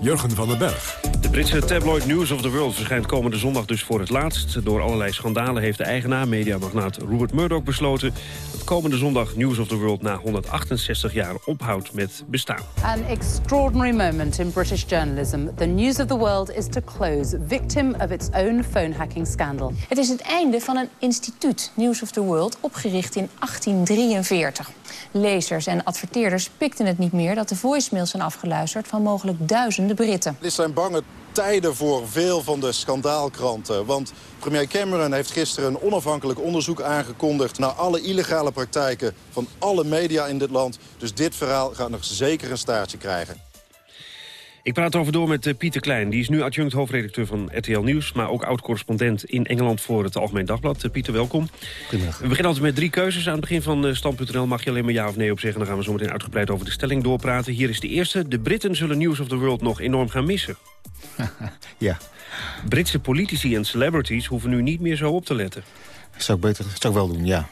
Jurgen van den Berg. De Britse tabloid News of the World verschijnt komende zondag dus voor het laatst. Door allerlei schandalen heeft de eigenaar, mediamagnaat Rupert Murdoch, besloten... dat komende zondag News of the World na 168 jaar ophoudt met bestaan. An extraordinary moment in British journalism. The News of the World is to close, victim of its own phone hacking scandal. Het is het einde van een instituut, News of the World, opgericht in 1843. Lezers en adverteerders pikten het niet meer dat de voicemails zijn afgeluisterd van mogelijk duizenden Britten. Dit zijn bange tijden voor veel van de schandaalkranten. Want premier Cameron heeft gisteren een onafhankelijk onderzoek aangekondigd... naar alle illegale praktijken van alle media in dit land. Dus dit verhaal gaat nog zeker een staartje krijgen. Ik praat over door met uh, Pieter Klein. Die is nu adjunct hoofdredacteur van RTL Nieuws... maar ook oud-correspondent in Engeland voor het Algemeen Dagblad. Uh, Pieter, welkom. Goedemiddag. We beginnen altijd met drie keuzes. Aan het begin van uh, Stand.nl mag je alleen maar ja of nee op zeggen. Dan gaan we zo meteen uitgebreid over de stelling doorpraten. Hier is de eerste. De Britten zullen News of the World nog enorm gaan missen. ja. Britse politici en celebrities hoeven nu niet meer zo op te letten. Zou ik, beter, zou ik wel doen, ja.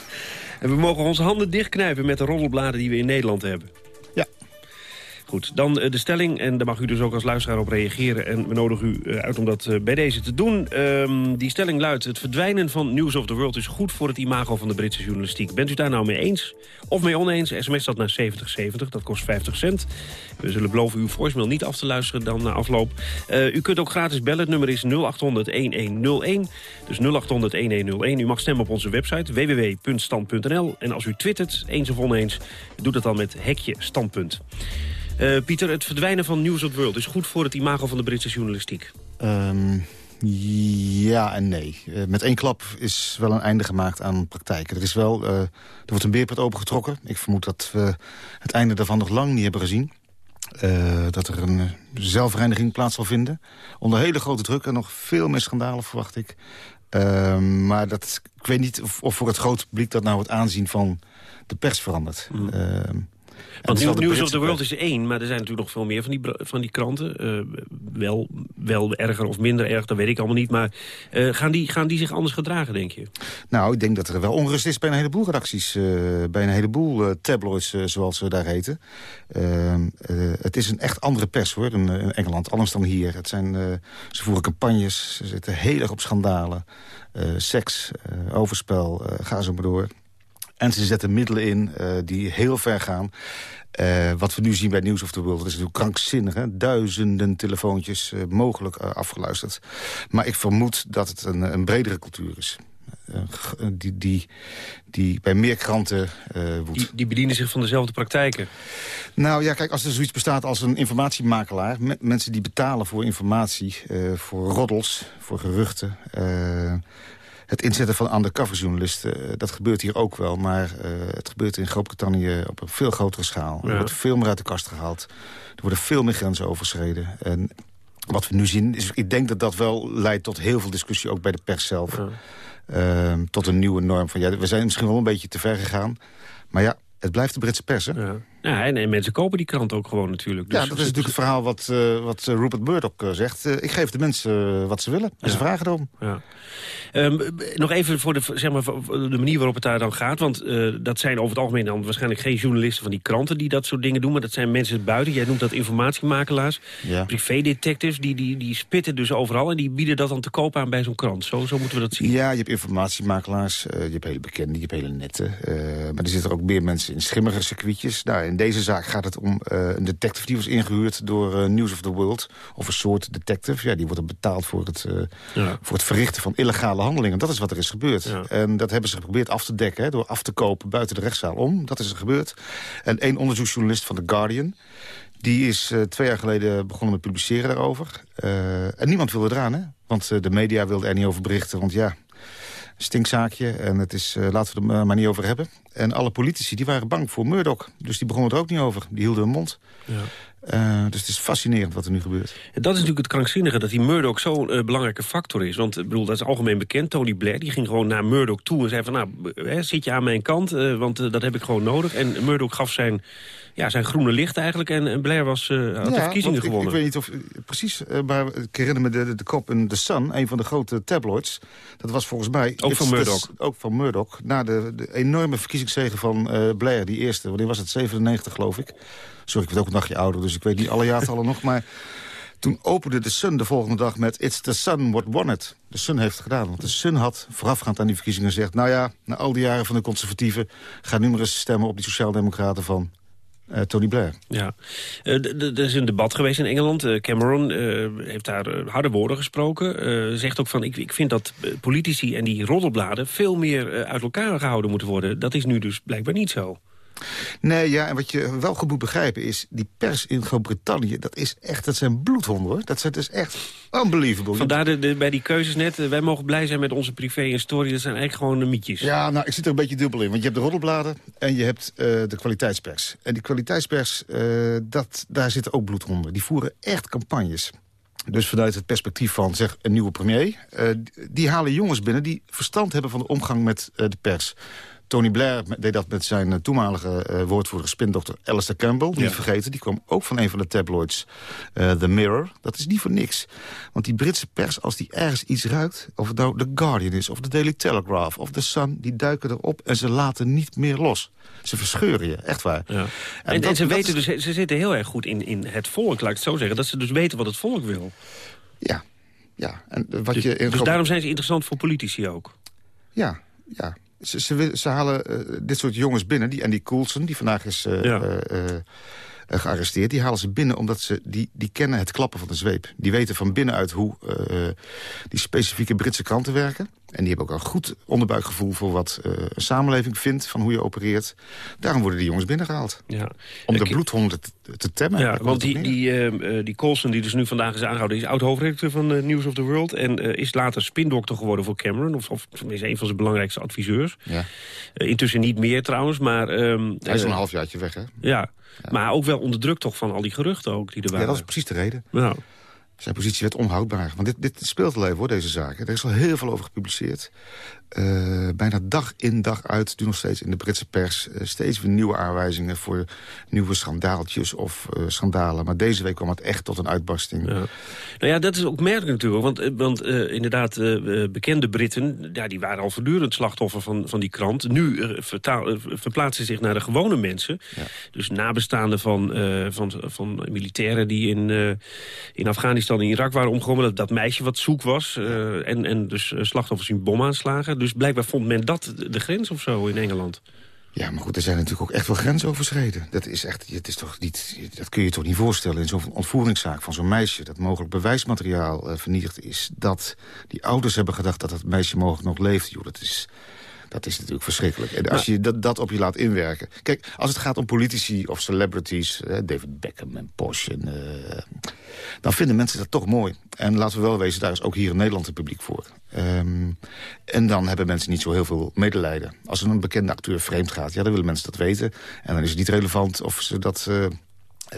en we mogen onze handen dichtknijpen met de roddelbladen die we in Nederland hebben. Goed, dan de stelling. En daar mag u dus ook als luisteraar op reageren. En we nodigen u uit om dat bij deze te doen. Um, die stelling luidt... het verdwijnen van News of the World is goed voor het imago van de Britse journalistiek. Bent u daar nou mee eens of mee oneens? SMS dat naar 7070, dat kost 50 cent. We zullen beloven uw voicemail niet af te luisteren dan na afloop. U kunt ook gratis bellen. Het nummer is 0800-1101. Dus 0800-1101. U mag stemmen op onze website www.stand.nl. En als u twittert, eens of oneens, doe dat dan met hekje standpunt. Uh, Pieter, het verdwijnen van News of the World is goed voor het imago van de Britse journalistiek. Um, ja en nee. Uh, met één klap is wel een einde gemaakt aan praktijken. Er, is wel, uh, er wordt een beerput opengetrokken. Ik vermoed dat we het einde daarvan nog lang niet hebben gezien. Dat er een zelfreiniging plaats zal vinden. Onder hele grote druk en nog veel meer schandalen verwacht ik. Uh, maar dat, ik weet niet of, of, voor het grote publiek dat nou het aanzien van de pers verandert. Mm. Want News, News of the World is één, maar er zijn natuurlijk nog veel meer van die, van die kranten. Uh, wel, wel erger of minder erg, dat weet ik allemaal niet. Maar uh, gaan, die, gaan die zich anders gedragen, denk je? Nou, ik denk dat er wel onrust is bij een heleboel redacties. Uh, bij een heleboel tabloids, zoals ze daar heten. Ehm, het is een echt andere pers, hoor, in, in Engeland. Anders dan hier. Het zijn, ze voeren campagnes, ze zitten heel erg op schandalen. seks, overspel, ga zo maar door. En ze zetten middelen in uh, die heel ver gaan. Uh, wat we nu zien bij News of the World, dat is natuurlijk krankzinnig. Hè? Duizenden telefoontjes uh, mogelijk afgeluisterd. Maar ik vermoed dat het een, een bredere cultuur is. die, die, die bij meer kranten woedt. Die, die, bedienen zich van dezelfde praktijken? Nou ja, kijk, als er zoiets bestaat als een informatiemakelaar... mensen die betalen voor informatie, voor roddels, voor geruchten het inzetten van undercoverjournalisten, uh, dat gebeurt hier ook wel. Maar uh, het gebeurt in Groot-Brittannië op een veel grotere schaal. Ja. Er wordt veel meer uit de kast gehaald. Er worden veel meer grenzen overschreden. En wat we nu zien, is, ik denk dat dat wel leidt tot heel veel discussie... ook bij de pers zelf. Ja. Uh, tot een nieuwe norm van, ja, we zijn misschien wel een beetje te ver gegaan. Maar ja, het blijft de Britse pers, hè? Ja. Ja, en, en, mensen kopen die krant ook gewoon natuurlijk. Dus ja, dat is natuurlijk het verhaal wat, uh, wat Rupert Murdoch uh, zegt. Uh, ik geef de mensen wat ze willen. En ja. ze vragen erom. Ja. Um, nog even voor de, zeg maar, de manier waarop het daar dan gaat. Want dat zijn over het algemeen dan waarschijnlijk geen journalisten van die kranten... die dat soort dingen doen, maar dat zijn mensen buiten. Jij noemt dat informatiemakelaars. Ja. Privédetectives, die, die, die spitten dus overal... en die bieden dat dan te koop aan bij zo'n krant. Zo, zo moeten we dat zien. Ja, je hebt informatiemakelaars, je hebt hele bekende, je hebt hele nette. maar er zitten ook meer mensen in schimmige circuitjes. Nou, in deze zaak gaat het om uh, een detective die was ingehuurd door uh, News of the World. Of een soort detective. Ja, die wordt betaald voor het, ja. voor het verrichten van illegale handelingen. Dat is wat er is gebeurd. Ja. En dat hebben ze geprobeerd af te dekken hè, door af te kopen buiten de rechtszaal om. Dat is er gebeurd. En één onderzoeksjournalist van The Guardian... Die is uh, twee jaar geleden begonnen met publiceren daarover. Uh, en niemand wilde eraan, hè? Want uh, de media wilde er niet over berichten. Want ja, stinkzaakje. En het is, uh, laten we er maar niet over hebben. En alle politici die waren bang voor Murdoch. Dus die begonnen er ook niet over. Die hielden hun mond. Ja. Uh, dus het is fascinerend wat er nu gebeurt. Dat is natuurlijk het krankzinnige, dat die Murdoch zo'n uh, belangrijke factor is. Want ik bedoel, dat is algemeen bekend. Tony Blair die ging gewoon naar Murdoch toe en zei van... nou, hè, zit je aan mijn kant, uh, want dat heb ik gewoon nodig. En Murdoch gaf zijn, ja, zijn groene licht eigenlijk. En, en Blair was, had ja, de verkiezingen ik, gewonnen. Ik, weet niet of... Precies, maar ik herinner me de, de, de kop in The Sun, een van de grote tabloids. Dat was volgens mij... Ook van Murdoch. Ook van Murdoch. Na de, de enorme verkiezingszege van Blair, die eerste. Wanneer was het? 97, geloof ik. Sorry, ik word ook een dagje ouder, dus ik weet niet alle jaartallen nog. Maar toen opende de Sun de volgende dag met... It's the Sun what won it. De Sun heeft het gedaan. Want de Sun had voorafgaand aan die verkiezingen gezegd... nou ja, na al die jaren van de conservatieven... ga nu maar eens stemmen op die sociaaldemocraten van uh, Tony Blair. Ja, uh, er is een debat geweest in Engeland. Uh, Cameron heeft daar harde woorden gesproken. zegt ook van, ik, ik vind dat politici en die roddelbladen... veel meer uit elkaar gehouden moeten worden. Dat is nu dus blijkbaar niet zo. Nee, ja, en wat je wel goed moet begrijpen is... die pers in Groot-Brittannië, dat is echt, dat zijn bloedhonden, hoor. Dat zijn dus echt unbelievable. Vandaar de, de- bij die keuzes net, eh, wij mogen blij zijn met onze privé en story. Dat zijn eigenlijk gewoon de mietjes. Ja, nou, ik zit er een beetje dubbel in. Want je hebt de roddelbladen en je hebt eh, de kwaliteitspers. En die kwaliteitspers, eh, dat, daar zitten ook bloedhonden. Die voeren echt campagnes. Dus vanuit het perspectief van zeg, een nieuwe premier... die halen jongens binnen die verstand hebben van de omgang met de pers. Tony Blair deed dat met zijn eh, toenmalige eh, woordvoerder spindokter Alistair Campbell. Niet vergeten, die kwam ook van een van de tabloids, eh, The Mirror. Dat is niet voor niks. Want die Britse pers, als die ergens iets ruikt... of het nou The Guardian is, of The Daily Telegraph, of The Sun... die duiken erop en ze laten niet meer los. Ze verscheuren je, echt waar. Ja. En, en, dat- ze, weten is- dus, ze zitten heel erg goed in, in het volk, laat ik het zo zeggen. Dat ze dus weten wat het volk wil. Ja, ja. En wat Dus, je in dus daarom zijn ze interessant voor politici ook. Ja, ja. Ze, ze, ze halen eh, dit soort jongens binnen. Die, en die Coulson, die vandaag is eh, Ja. eh, gearresteerd... die halen ze binnen omdat ze die, die kennen het klappen van de zweep. Die weten van binnenuit hoe die specifieke Britse kranten werken. En die hebben ook een goed onderbuikgevoel voor wat eh, een samenleving vindt... van hoe je opereert. Daarom worden die jongens binnengehaald. Ja. Om de bloedhonden te, te temmen. Ja, want die, die, eh, eh, die Colson, die dus nu vandaag is aangehouden... is oud-hoofdredacteur van eh, News of the World... en is later spindokter geworden voor Cameron... of, of tenminste een van zijn belangrijkste adviseurs. Ja. Intussen niet meer trouwens, maar... ehm, Hij is al een halfjaartje weg, hè? Ja. maar ook wel onder druk toch van al die geruchten ook die er waren. Ja, dat is precies de reden. Nou. Zijn positie werd onhoudbaar. Want dit, dit speelt al even, hoor, deze zaken. Er is al heel veel over gepubliceerd. Eh, bijna dag in, dag uit, nu nog steeds in de Britse pers... eh, steeds weer nieuwe aanwijzingen voor nieuwe schandaaltjes of eh, schandalen. Maar deze week kwam het echt tot een uitbarsting. Ja. Nou ja, dat is ook merkelijk natuurlijk. Want, want inderdaad, bekende Britten... Ja, die waren al voortdurend slachtoffer van, van die krant. Nu verplaatsen ze zich naar de gewone mensen. Dus nabestaanden van, van, van militairen die in, in Afghanistan en Irak waren omgekomen. Dat, dat meisje wat zoek was. en, en dus slachtoffers in bomaanslagen. Dus blijkbaar vond men dat de- grens of zo in Engeland. Ja, maar goed, er zijn natuurlijk ook echt wel grenzen overschreden. Dat is echt, het is toch niet, dat kun je je toch niet voorstellen in zo'n ontvoeringszaak van zo'n meisje... dat mogelijk bewijsmateriaal eh, vernietigd is. Dat die ouders hebben gedacht dat dat meisje mogelijk nog leeft. Joh, dat is... Dat is natuurlijk verschrikkelijk. En als je dat, dat op je laat inwerken... Kijk, als het gaat om politici of celebrities... David Beckham en Posh... En, eh, dan vinden mensen dat toch mooi. En laten we wel wezen, daar is ook hier in Nederland het publiek voor. Ehm, en dan hebben mensen niet zo heel veel medelijden. Als er een bekende acteur vreemd gaat, ja, dan willen mensen dat weten. En dan is het niet relevant of ze dat... eh,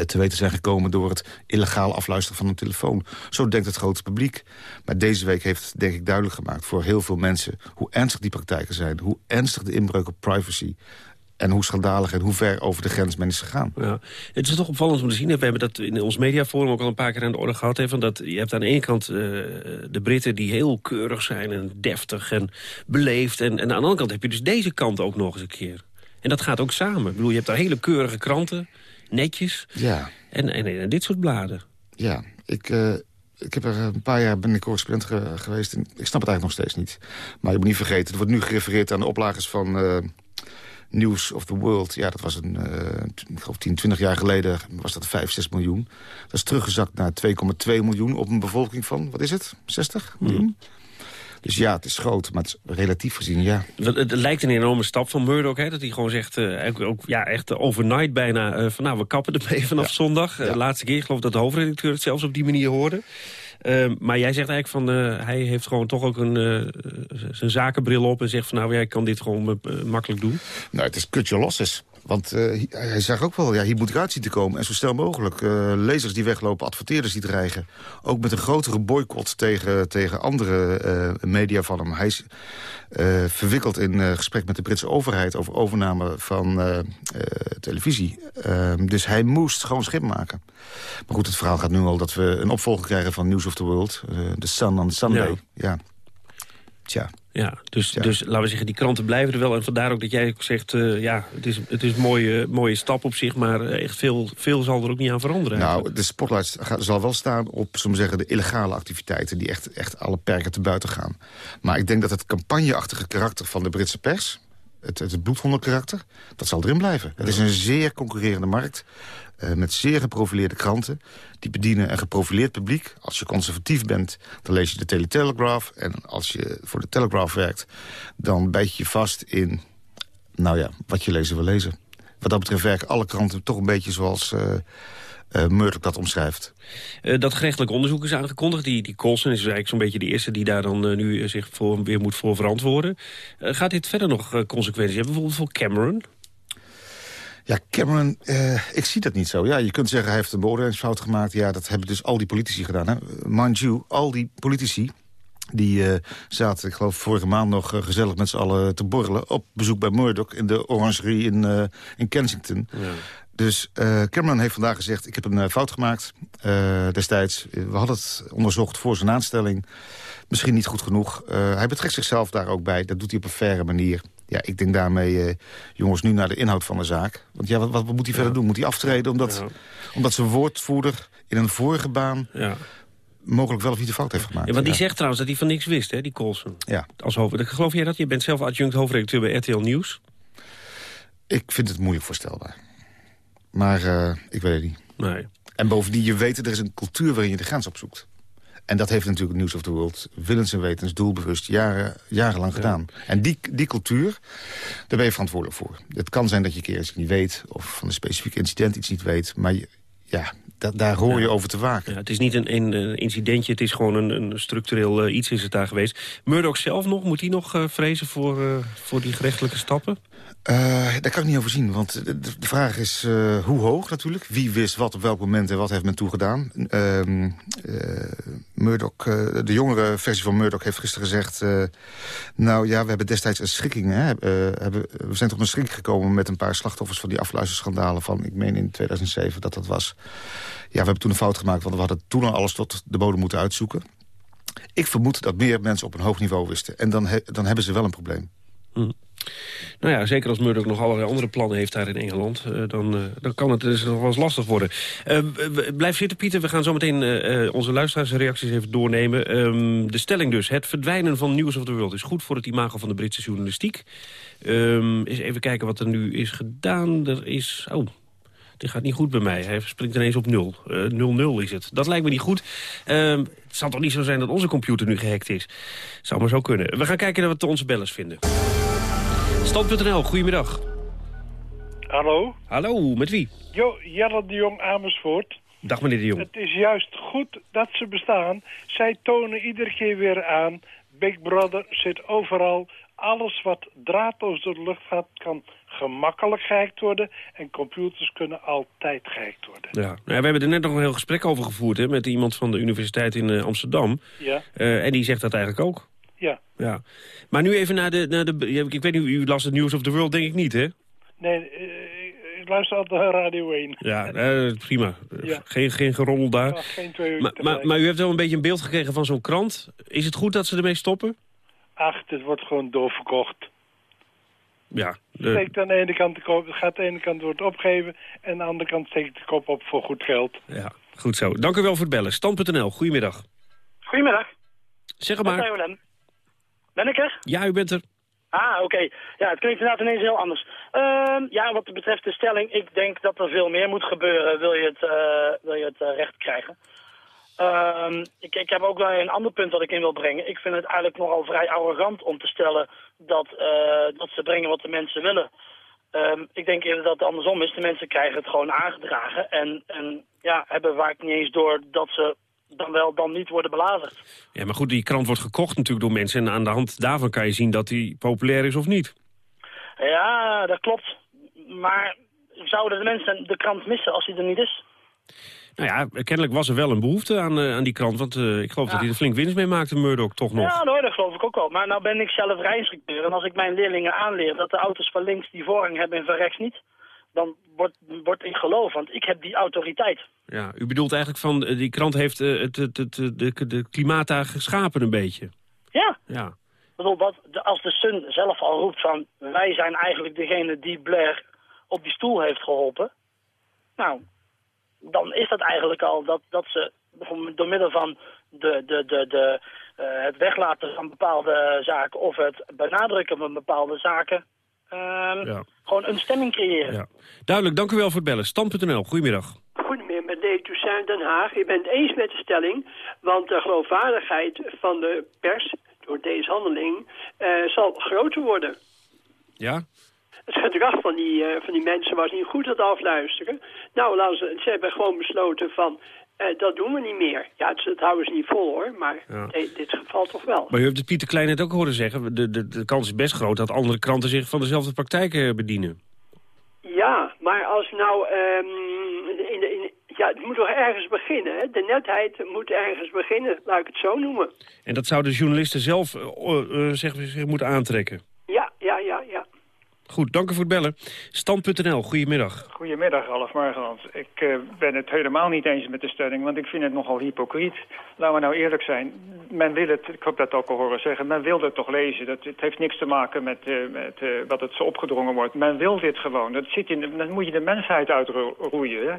te weten zijn gekomen door het illegaal afluisteren van een telefoon. Zo denkt het grote publiek. Maar deze week heeft denk ik duidelijk gemaakt voor heel veel mensen... hoe ernstig die praktijken zijn, hoe ernstig de inbreuk op privacy... en hoe schandalig en hoe ver over de grens men is gegaan. Ja. Het is toch opvallend om te zien. We hebben dat in ons mediaforum ook al een paar keer aan de orde gehad. Hè, dat je hebt aan de ene kant eh, de Britten die heel keurig zijn en deftig en beleefd. En, en aan de andere kant heb je dus deze kant ook nog eens een keer. En dat gaat ook samen. Ik bedoel, je hebt daar hele keurige kranten, netjes. Ja. En, en, en dit soort bladen. Ja, ik, eh, ik heb er een paar jaar ben ik correspondent ge- geweest. En ik snap het eigenlijk nog steeds niet. Maar je moet niet vergeten, er wordt nu gerefereerd aan de oplagers van eh, News of the World. Ja, dat was een, eh, ik geloof 10, 20 jaar geleden was dat 5, 6 miljoen. Dat is teruggezakt naar 2,2 miljoen op een bevolking van, wat is het, 60 miljoen? Dus ja, het is groot, maar het is relatief gezien, ja. Het, lijkt een enorme stap van Murdoch, hè, dat hij gewoon zegt, eh, ook, ja, echt overnight bijna, eh, van nou, we kappen ermee vanaf zondag. Eh, laatste keer, ik geloof dat de hoofdredacteur het zelfs op die manier hoorde. Eh, maar jij zegt eigenlijk van, hij heeft gewoon toch ook een, zijn zakenbril op en zegt van nou, jij kan dit gewoon makkelijk doen. Nou, het is cut your losses. Want eh, hij- zag ook wel, ja, hier moet eruit zien te komen. En zo snel mogelijk. Eh, lezers die weglopen, adverteerders die dreigen. Ook met een grotere boycott tegen, tegen andere eh, media van hem. Hij is verwikkeld in gesprek met de Britse overheid... over overname van televisie. Ehm, dus hij moest gewoon schip maken. Maar goed, het verhaal gaat nu al dat we een opvolger krijgen van News of the World. De Sun on Sunday. Ja. Ja. Tja. Ja, dus, dus laten we zeggen, die kranten blijven er wel. En vandaar ook dat jij ook zegt, eh, ja, het is, het is een mooie, mooie stap op zich... maar eh, echt veel, veel zal er ook niet aan veranderen. Nou, de spotlight gaat- zal wel staan op zeggen, de illegale activiteiten... die echt, echt alle perken te buiten gaan. Maar ik denk dat het campagneachtige karakter van de Britse pers... het, het bloedhondenkarakter, dat zal erin blijven. Het is een zeer concurrerende markt... eh, met zeer geprofileerde kranten. Die bedienen een geprofileerd publiek. Als je conservatief bent, dan lees je de Telegraph. En als je voor de Telegraph werkt, dan bijt je vast in... nou ja, wat je lezen wil lezen. wat dat betreft werken alle kranten toch een beetje zoals uh, Murdoch dat omschrijft. Dat gerechtelijk onderzoek is aangekondigd. Die, die Colson is eigenlijk zo'n beetje de eerste die daar dan nu zich voor, weer moet voor verantwoorden. gaat dit verder nog consequenties hebben, bijvoorbeeld voor Cameron? Ja, Cameron, uh, ik zie dat niet zo. Ja, je kunt zeggen hij heeft een beoordelingsfout gemaakt. Ja, dat hebben dus al die politici gedaan. Hè? Mind you, al die politici die uh, zaten, ik geloof vorige maand nog uh, gezellig met z'n allen te borrelen... op bezoek bij Murdoch in de orangerie in, in Kensington. Ja. Dus Cameron heeft vandaag gezegd, ik heb een fout gemaakt destijds. We hadden het onderzocht voor zijn aanstelling. Misschien niet goed genoeg. hij betrekt zichzelf daar ook bij. Dat doet hij op een faire manier. Ja, ik denk daarmee, uh, jongens, nu naar de inhoud van de zaak. Want ja, wat, wat moet hij verder doen? Moet hij aftreden omdat, ja. omdat zijn woordvoerder in een vorige baan... Ja. mogelijk wel of niet de fout heeft gemaakt? Ja, want die zegt trouwens dat hij van niks wist, hè, die Colson. Ja. Als hoofd... Geloof jij dat? Je bent zelf adjunct hoofdredacteur bij RTL Nieuws. Ik vind het moeilijk voorstelbaar. Maar uh, ik weet het niet. Nee. En bovendien, je weet, er is een cultuur waarin je de grens opzoekt. En dat heeft natuurlijk News of the World willens en wetens doelbewust jaren, jarenlang gedaan. En die, die cultuur, daar ben je verantwoordelijk voor. Het kan zijn dat je een keer iets niet weet... of van een specifiek incident iets niet weet. Maar ja, daar hoor je over te waken. Ja, het is niet een, een, incidentje, het is gewoon een, een structureel uh, iets is het daar geweest. Murdoch zelf nog, moet hij nog uh, vrezen voor, uh, voor die gerechtelijke stappen? Uh, daar kan ik niet over zien, want de, de vraag is uh, hoe hoog natuurlijk. Wie wist wat op welk moment en wat heeft men toegedaan. Uh, Murdoch, de jongere versie van Murdoch heeft gisteren gezegd... nou ja, we hebben destijds een schikking. Hè, hebben, we zijn tot een schikking gekomen met een paar slachtoffers... van die afluisterschandalen van, ik meen in 2007 dat dat was. Ja, we hebben toen een fout gemaakt, want we hadden toen al alles tot de bodem moeten uitzoeken. Ik vermoed dat meer mensen op een hoog niveau wisten. En dan, dan hebben ze wel een probleem. Mm. Nou ja, zeker als Murdoch nog allerlei andere plannen heeft daar in Engeland... Uh, dan, uh, dan kan het dus nog wel eens lastig worden. Uh, blijf zitten, Pieter. We gaan zo meteen onze luisteraarsreacties even doornemen. Um, de stelling dus. Het verdwijnen van News of the World is goed voor het imago van de Britse journalistiek. Um, eens even kijken wat er nu is gedaan. Er is... Oh, dit gaat niet goed bij mij. Hij springt ineens op 0. 0-0 is het. Dat lijkt me niet goed. Um, het zal toch niet zo zijn dat onze computer nu gehackt is. Zou maar zo kunnen. We gaan kijken naar wat onze bellers vinden. Stand.nl, goedemiddag. Hallo? Hallo, met wie? Jo, Jelle de Jong Amersfoort. Dag meneer de Jong. Het is juist goed dat ze bestaan. Zij tonen iedere keer weer aan. Big Brother zit overal. Alles wat draadloos door de lucht gaat kan gemakkelijk gehackt worden. En computers kunnen altijd gehackt worden. Ja, nou, we hebben er net nog een heel gesprek over gevoerd hè, met iemand van de universiteit in uh, Amsterdam. Ja. Uh, en die zegt dat eigenlijk ook. Ja. ja. Maar nu even naar de, naar de... Ik weet niet, u las het News of the World denk ik niet, hè? Nee, ik luister altijd naar Radio 1. Ja, eh, prima. Ja. Geen, geen gerommel daar. Ja, geen twee uur maar, maar, maar, u heeft wel een beetje een beeld gekregen van zo'n krant. Is het goed dat ze ermee stoppen? Ach, het wordt gewoon doorverkocht. Ja. De... Steekt aan de ene kant de kop, gaat de ene kant wordt opgegeven... en aan de andere kant steekt de kop op voor goed geld. Ja, goed zo. Dank u wel voor het bellen. Stand.nl, goedemiddag. Goedemiddag. Zeg maar. Ben ik er? Ja, u bent er. Ah, oké. Ja, het klinkt inderdaad ineens heel anders. Uh, ja, wat betreft de stelling, ik denk dat er veel meer moet gebeuren, wil je het, uh, wil je het uh, recht krijgen. Uh, ik, ik heb ook wel een ander punt dat ik in wil brengen. Ik vind het eigenlijk nogal vrij arrogant om te stellen dat, eh, dat ze brengen wat de mensen willen. Um, ik denk eerder dat het andersom is. De mensen krijgen het gewoon aangedragen en, en ja, hebben vaak niet eens door dat ze dan wel dan niet worden belazerd. Ja, maar goed, die krant wordt gekocht natuurlijk door mensen... en aan de hand daarvan kan je zien dat die populair is of niet. Ja, dat klopt. Maar zouden de mensen de krant missen als die er niet is? Nou ja, kennelijk was er wel een behoefte aan, uh, aan die krant. Want uh, ik geloof ja. dat hij er flink winst mee maakte, Murdoch, toch nog. Ja, nou, dat geloof ik ook wel. Maar nou ben ik zelf rijinstructeur. En als ik mijn leerlingen aanleer dat de auto's van links die voorrang hebben en van rechts niet dan wordt, wordt ik geloof, want ik heb die autoriteit. Ja, u bedoelt eigenlijk van, die krant heeft uh, het, het, het, de, de klimaat daar geschapen een beetje. Ja. ja. Ik bedoel, wat, als de Sun zelf al roept van, wij zijn eigenlijk degene die Blair op die stoel heeft geholpen. Nou, dan is dat eigenlijk al dat, dat ze door middel van de, de, de, de, uh, het weglaten van bepaalde zaken of het benadrukken van bepaalde zaken Um, ja. Gewoon een stemming creëren. Ja. Duidelijk, dank u wel voor het bellen. Stand.nl, goedemiddag. Goedemiddag, met D. Toussaint Den Haag. Ik ben het eens met de stelling, want de geloofwaardigheid van de pers door deze handeling uh, zal groter worden. Ja? het gedrag van die, eh, van die mensen was niet goed, het afluisteren. Nou, laten ze, ze hebben gewoon besloten van, eh, dat doen we niet meer. Ja, het, dat houden ze niet vol hoor, maar Ja. dit geval toch wel. Maar u hebt het Pieter Klein net ook horen zeggen. De, de, de kans is best groot dat andere kranten zich van dezelfde praktijken bedienen. Ja, maar als nou, ehm, in de, in, ja, het moet toch ergens beginnen. Hè? De netheid moet ergens beginnen, laat ik het zo noemen. En dat zouden de journalisten zelf eh, eh, zeg, zich moeten aantrekken. Goed, dank u voor het bellen. Stand.nl, goedemiddag. Goedemiddag, Ralf Margeland. Ik eh, ben het helemaal niet eens met de stelling, want ik vind het nogal hypocriet. Laten we nou eerlijk zijn. Men wil het, ik heb dat al horen zeggen, men wil het toch lezen. Dat, het heeft niks te maken met, eh, met eh, wat het zo opgedrongen wordt. Men wil dit gewoon. Dat zit in, dan moet je de mensheid uitroeien. Hè?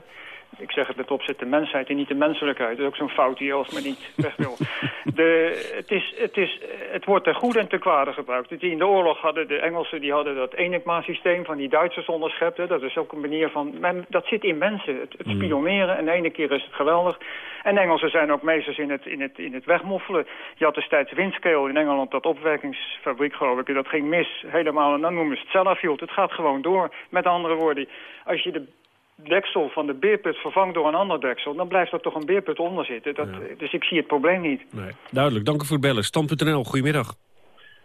Ik zeg het met opzet de mensheid en niet de menselijkheid. Dat is ook zo'n fout die Elsma niet weg wil. De, het, is, het, is, het wordt ten goede en ten kwade gebruikt. Die in de oorlog hadden de Engelsen die hadden dat Enigma-systeem van die Duitsers onderschept. hè. Dat is ook een manier van... Men, dat zit in mensen, het, het spioneren. En de ene keer is het geweldig. En Engelsen zijn ook meesters in het, in het, in het wegmoffelen. Je had destijds Windscale in Engeland, dat opwerkingsfabriek geloof ik. Dat ging mis helemaal en dan noemen ze het Sellafield. Het gaat gewoon door. Met andere woorden, als je de deksel van de beerput vervangt door een ander deksel... dan blijft er toch een beerput onder zitten. Dat, Dus ik zie het probleem niet. Nee. Duidelijk, dank u voor het bellen. Stand.nl, goedemiddag.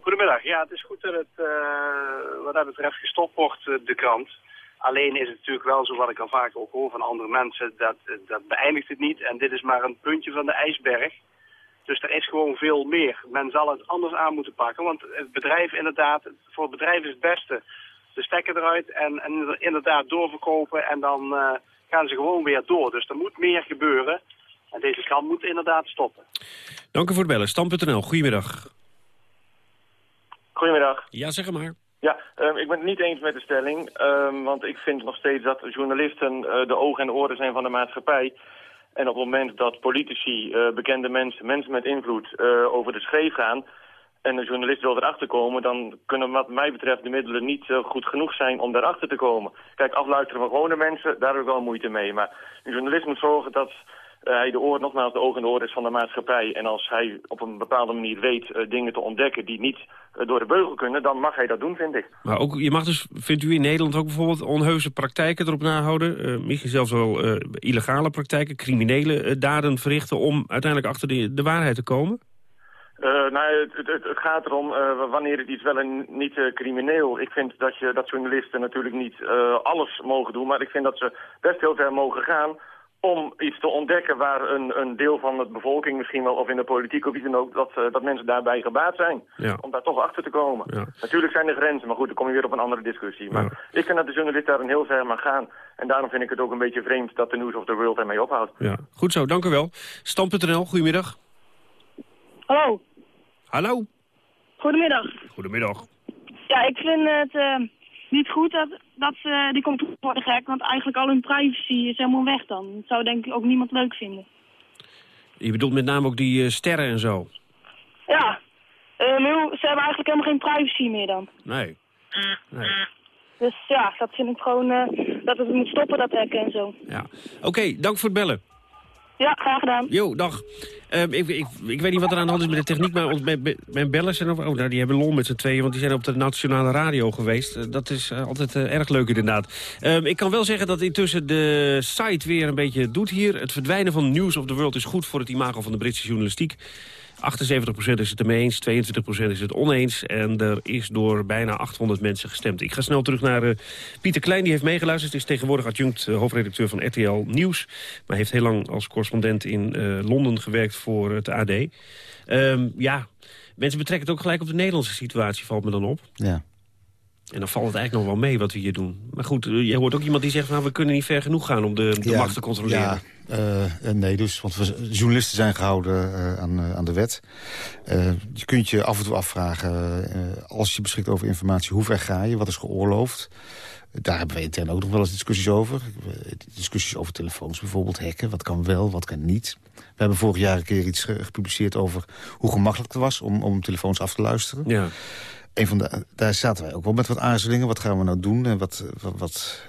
Goedemiddag. Ja, het is goed dat het eh, wat dat betreft gestopt wordt, eh, de krant. Alleen is het natuurlijk wel zo, wat ik al vaak ook hoor van andere mensen, dat, eh, dat beëindigt het niet. En dit is maar een puntje van de ijsberg. Dus er is gewoon veel meer. Men zal het anders aan moeten pakken. Want het bedrijf inderdaad, voor het bedrijf is het beste de stekker eruit en, en inderdaad doorverkopen. En dan eh, gaan ze gewoon weer door. Dus er moet meer gebeuren. En deze krant moet inderdaad stoppen. Dank u voor het bellen. Stand.nl, goedemiddag. Goedemiddag. Ja, zeg maar. Ja, ehm, ik ben het niet eens met de stelling. ehm, want ik vind nog steeds dat journalisten eh, de ogen en de oren zijn van de maatschappij. En op het moment dat politici, eh, bekende mensen, mensen met invloed eh, over de schreef gaan... en de journalist wil erachter komen... dan kunnen wat mij betreft de middelen niet eh, goed genoeg zijn om daarachter te komen. Kijk, afluisteren van gewone mensen, daar heb ik wel moeite mee. Maar een journalist moet zorgen dat eh, hij de oor, nogmaals de ogen en de oren is van de maatschappij. En als hij op een bepaalde manier weet eh, dingen te ontdekken die niet door de beugel kunnen... dan mag hij dat doen, vind ik. Maar ook, je mag dus, vindt u in Nederland ook bijvoorbeeld onheuse praktijken erop nahouden? misschien zelfs wel illegale praktijken, criminele daden verrichten... om uiteindelijk achter de, de waarheid te komen? Eh, nou, het, het, het- het gaat erom eh, wanneer het iets wel en niet eh, crimineel. Ik vind dat, je, dat journalisten natuurlijk niet eh, alles mogen doen, maar ik vind dat ze best heel ver mogen gaan om iets te ontdekken waar een, een deel van de bevolking misschien wel, of in de politiek of iets dan ook, dat, eh, dat mensen daarbij gebaat zijn. Ja. Om daar toch achter te komen. Ja. Natuurlijk zijn er grenzen, maar goed, dan kom je weer op een andere discussie. Maar ik vind dat de journalist daar een heel ver mag gaan. En daarom vind ik het ook een beetje vreemd dat de News of the World ermee ophoudt. Ja. Goed zo, dank u wel. Stand.nl, goedemiddag. Hallo, Hallo. goedemiddag. Goedemiddag. Ja, ik vind het eh, niet goed dat, dat ze die controle worden gehackt, want eigenlijk al hun privacy is helemaal weg dan. Dat zou denk ik ook niemand leuk vinden. Je bedoelt met name ook die eh, sterren en zo? Ja, eh, hoe- ze hebben eigenlijk helemaal geen privacy meer dan. Nee. nee. Dus ja, dat vind ik gewoon eh, dat het moet stoppen, dat hacken en zo. Ja. Oké, dank voor het bellen. Ja, graag gedaan. Jo, dag. Ehm, ik, ik, ik weet niet wat er aan de hand is met de techniek, maar mijn, mijn bellen zijn... Over, oh, nou, die hebben lol met z'n tweeën, want die zijn op de nationale radio geweest. Eh, dat is eh, altijd eh, erg leuk inderdaad. Ehm, ik kan wel zeggen dat intussen de site weer een beetje doet hier. Het verdwijnen van News of the World is goed voor het imago van de Britse journalistiek. 78% is het ermee eens, 22% is het oneens. En er is door bijna 800 mensen gestemd. Ik ga snel terug naar eh, Pieter Klein, die heeft meegeluisterd. is tegenwoordig adjunct eh, hoofdredacteur van RTL Nieuws. Maar heeft heel lang als correspondent in eh, Londen gewerkt voor het AD. Ehm, ja, mensen betrekken het ook gelijk op de Nederlandse situatie, valt me dan op. Ja. En dan valt het eigenlijk nog wel mee wat we hier doen. Maar goed, eh, je hoort ook iemand die zegt... Nou, we kunnen niet ver genoeg gaan om de, de Ja, macht te controleren. Ja, eh, eh, nee, dus, want we, journalisten zijn gehouden eh, aan, aan de wet. Je kunt je af en toe afvragen, als je beschikt over informatie... hoe ver ga je, wat is geoorloofd? Daar hebben we intern ook nog wel eens discussies over. Discussies over telefoons bijvoorbeeld, hacken. Wat kan wel, wat kan niet. We hebben vorig jaar een keer iets ge- gepubliceerd over hoe gemakkelijk het was... om, om telefoons af te luisteren. Ja. Een van de, daar zaten wij ook wel met wat aarzelingen. Wat gaan we nou doen en wat, wat, wat,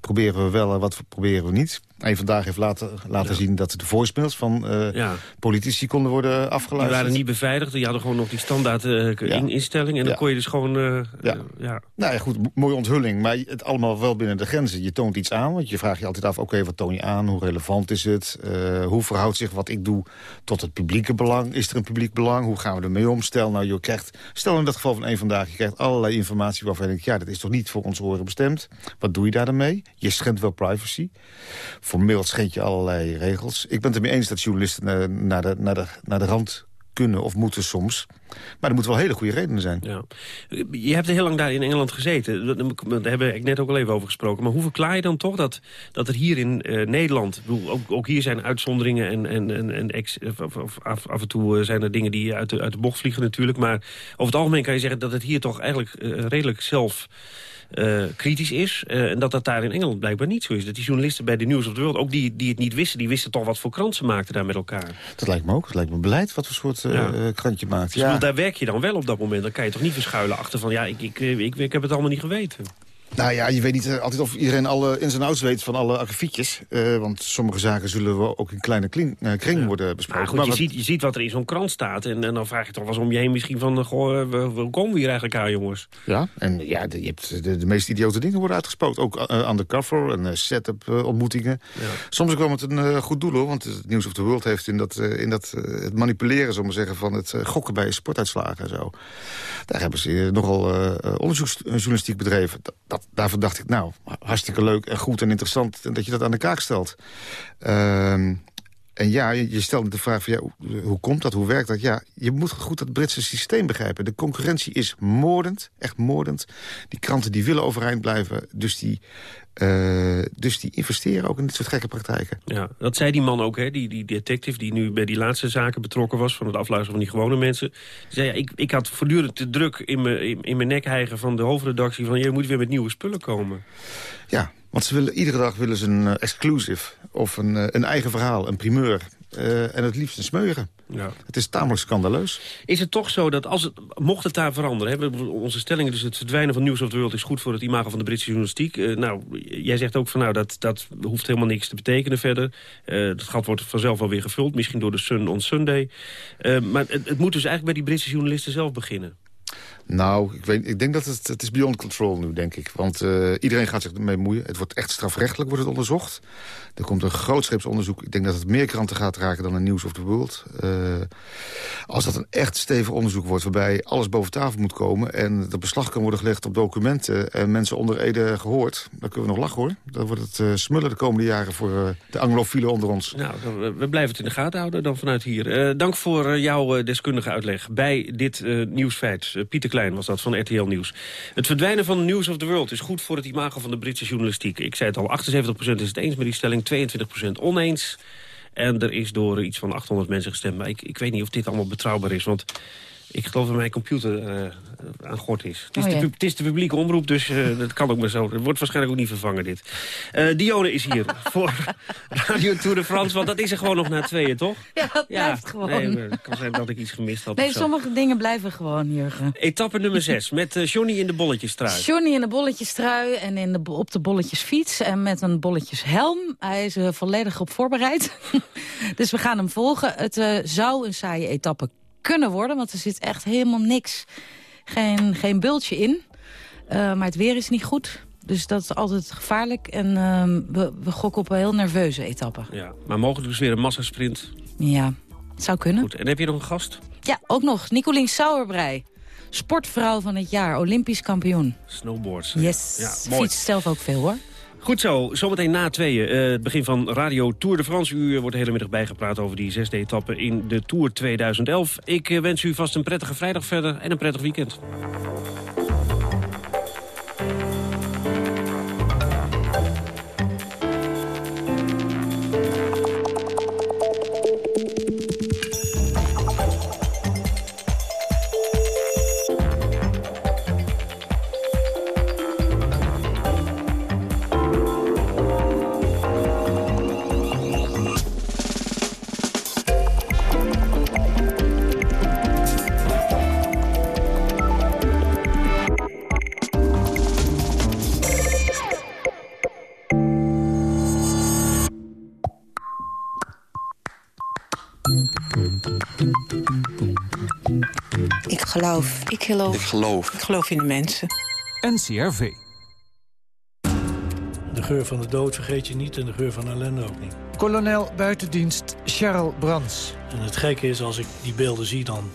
proberen we wel en wat proberen we niet. En vandaag heeft laten, laten zien dat de voicemails van uh, politici konden worden afgeluisterd. Die waren niet beveiligd, die hadden gewoon nog die standaard uh, in, instelling. En dan kon je dus gewoon... Uh, ja. ja. Nou ja, goed, mooie onthulling. Maar het allemaal wel binnen de grenzen. Je toont iets aan, want je vraagt je altijd af... oké, wat toon je aan? Hoe relevant is het? hoe verhoudt zich wat ik doe tot het publieke belang? Is er een publiek belang? Hoe gaan we ermee om? Stel nou, je krijgt... Stel in dat geval van één vandaag, je krijgt allerlei informatie... waarvan je denkt, ja, dat is toch niet voor ons oren bestemd? Wat doe je daar dan mee? Je schendt wel privacy. Formeel schend je allerlei regels. Ik ben het ermee eens dat journalisten naar de, naar de, naar de rand kunnen of moeten soms. Maar er moeten wel hele goede redenen zijn. Ja. Je hebt heel lang daar in Engeland gezeten. Daar hebben we net ook al even over gesproken. Maar hoe verklaar je dan toch dat, dat er hier in uh, Nederland... Ook, ook, hier zijn uitzonderingen en, en, en, ex, af, af, en toe eh, zijn er dingen die uit de, uit de bocht vliegen natuurlijk. Maar over het algemeen kan je zeggen dat het hier toch eigenlijk uh, redelijk zelf uh, kritisch is. Uh, en dat dat daar in Engeland blijkbaar niet zo is. Dat die journalisten bij de News of the World, ook die, die het niet wisten... die wisten toch wat voor krant ze maakten daar met elkaar. Dat lijkt me ook. Dat lijkt me beleid wat voor soort uh, krantje maakt. Dus ja. daar werk je dan wel op dat moment. Dan kan je toch niet verschuilen achter van... ja, ik, ik, ik, ik heb het allemaal niet geweten. Nou ja, je weet niet eh, altijd of iedereen alle ins en outs weet van alle akkefietjes. Uh, want sommige zaken zullen we ook in kleine kring, uh, kring worden besproken. Maar, goed, je, ziet, je ziet wat er in zo'n krant staat. En, en dan vraag je toch wel eens om je heen misschien van... goh, hoe komen we hier eigenlijk aan, jongens? Ja, en ja, de, je hebt de, de meest idiote dingen worden uitgesproken. Ook undercover en setup ontmoetingen. Ja. Soms kwam het een goed doel, hoor. Want het News of the World heeft in dat, in dat het manipuleren, zullen we zeggen... van het gokken bij sportuitslagen en zo. Daar hebben ze nogal onderzoeksjournalistiek bedreven. Dat, daarvoor dacht ik, nou, hartstikke leuk en goed en interessant... dat je dat aan de kaak stelt. Ehm, en ja, je stelt de vraag van, ja, hoe komt dat, hoe werkt dat? Ja, je moet goed dat Britse systeem begrijpen. De concurrentie is moordend, echt moordend. Die kranten die willen overeind blijven, dus die uh, dus die investeren ook in dit soort gekke praktijken. Ja, dat zei die man ook, hè, die, die detective die nu bij die laatste zaken betrokken was... van het afluisteren van die gewone mensen. Die zei, ja, ik, ik had voortdurend de druk in mijn in, in mijn nek hijgen van de hoofdredactie... van je moet weer met nieuwe spullen komen. Ja, want ze willen, iedere dag willen ze een uh, exclusive of een, uh, een eigen verhaal, een primeur. Uh, en het liefst een smeugen. Ja. Het is tamelijk scandaleus. Is het toch zo dat als het, mocht het daar veranderen... Hè, onze stellingen, dus het verdwijnen van News of the World... is goed voor het imago van de Britse journalistiek. Uh, nou, jij zegt ook van nou, dat, dat hoeft helemaal niks te betekenen verder. Uh, dat gat wordt vanzelf wel weer gevuld. Misschien door de Sun on Sunday. maar het, het moet dus eigenlijk bij die Britse journalisten zelf beginnen. Nou, ik, ik denk dat het, het is beyond control nu, denk ik. Want uh, iedereen gaat zich ermee moeien. Het wordt echt strafrechtelijk wordt het onderzocht. Er komt een grootscheepsonderzoek. Ik denk dat het meer kranten gaat raken dan een News of the World. Uh, als dat een echt stevig onderzoek wordt... waarbij alles boven tafel moet komen... en er beslag kan worden gelegd op documenten... en mensen onder Ede gehoord... dan kunnen we nog lachen, hoor. Dan wordt het uh, smullen de komende jaren voor de anglofielen onder ons. Nou, we blijven het in de gaten houden dan vanuit hier. dank voor jouw deskundige uitleg bij dit nieuwsfeit. Pieter Klein was dat van RTL Nieuws. Het verdwijnen van News of the World is goed voor het imago van de Britse journalistiek. Ik zei het al, 78% is het eens met die stelling, 22% oneens. En er is door iets van 800 mensen gestemd. Maar ik, ik weet niet of dit allemaal betrouwbaar is, want... Ik geloof dat mijn computer uh, aan gort is. Het is, oh, de, het is, de, publieke omroep, dus uh, dat kan ook maar zo. Het wordt waarschijnlijk ook niet vervangen, dit. Uh, Dione is hier voor Radio Tour de France, want dat is er gewoon nog na tweeën, toch? Ja, dat ja, blijft gewoon. Nee, het kan zijn dat ik iets gemist had. Nee, sommige dingen blijven gewoon, Jurgen. Etappe nummer 6, met Johnny in de bolletjestrui. Johnny in de bolletjestrui en in de, op de bolletjesfiets en met een bolletjeshelm. Hij is volledig op voorbereid. dus we gaan hem volgen. Het zou een saaie etappe kunnen worden. Want er zit echt helemaal niks, geen, geen bultje in. Uh, maar het weer is niet goed. Dus dat is altijd gevaarlijk. En uh, we, we gokken op een heel nerveuze etappe. Ja, maar mogelijk dus weer een massasprint. Ja, het zou kunnen. Goed. En heb je nog een gast? Ja, ook nog. Nicolien Sauerbrei. Sportvrouw van het jaar, Olympisch kampioen. Snowboards. Yes, ja, mooi. fietst zelf ook veel hoor. Goed zo, zometeen na tweeën. Uh, het begin van Radio Tour de France. U wordt de hele middag bijgepraat over die zesde etappe in de Tour 2011. Ik uh, wens u vast een prettige vrijdag verder en een prettig weekend. Geloof. Ik geloof. Ik geloof. Ik geloof in de mensen. NCRV. De geur van de dood vergeet je niet en de geur van ellende ook niet. Kolonel buitendienst Charles Brands. En het gekke is, als ik die beelden zie, dan,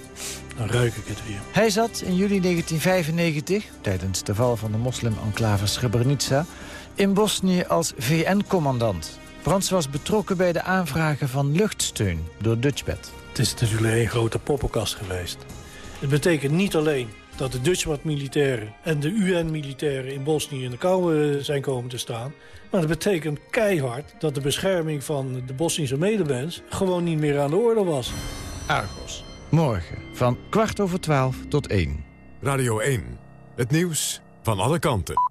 dan ruik ik het weer. Hij zat in juli 1995, tijdens de val van de moslim-enclave Srebrenica... in Bosnië als VN-commandant. Brands was betrokken bij de aanvragen van luchtsteun door Dutchbed. Het is natuurlijk een grote poppenkast geweest. Het betekent niet alleen dat de Dutchbat-militairen en de UN-militairen in Bosnië in de kou eh, zijn komen te staan. Maar het betekent keihard dat de bescherming van de Bosnische medemens gewoon niet meer aan de orde was. Argos. Morgen van kwart over twaalf tot één. Radio 1. Het nieuws van alle kanten.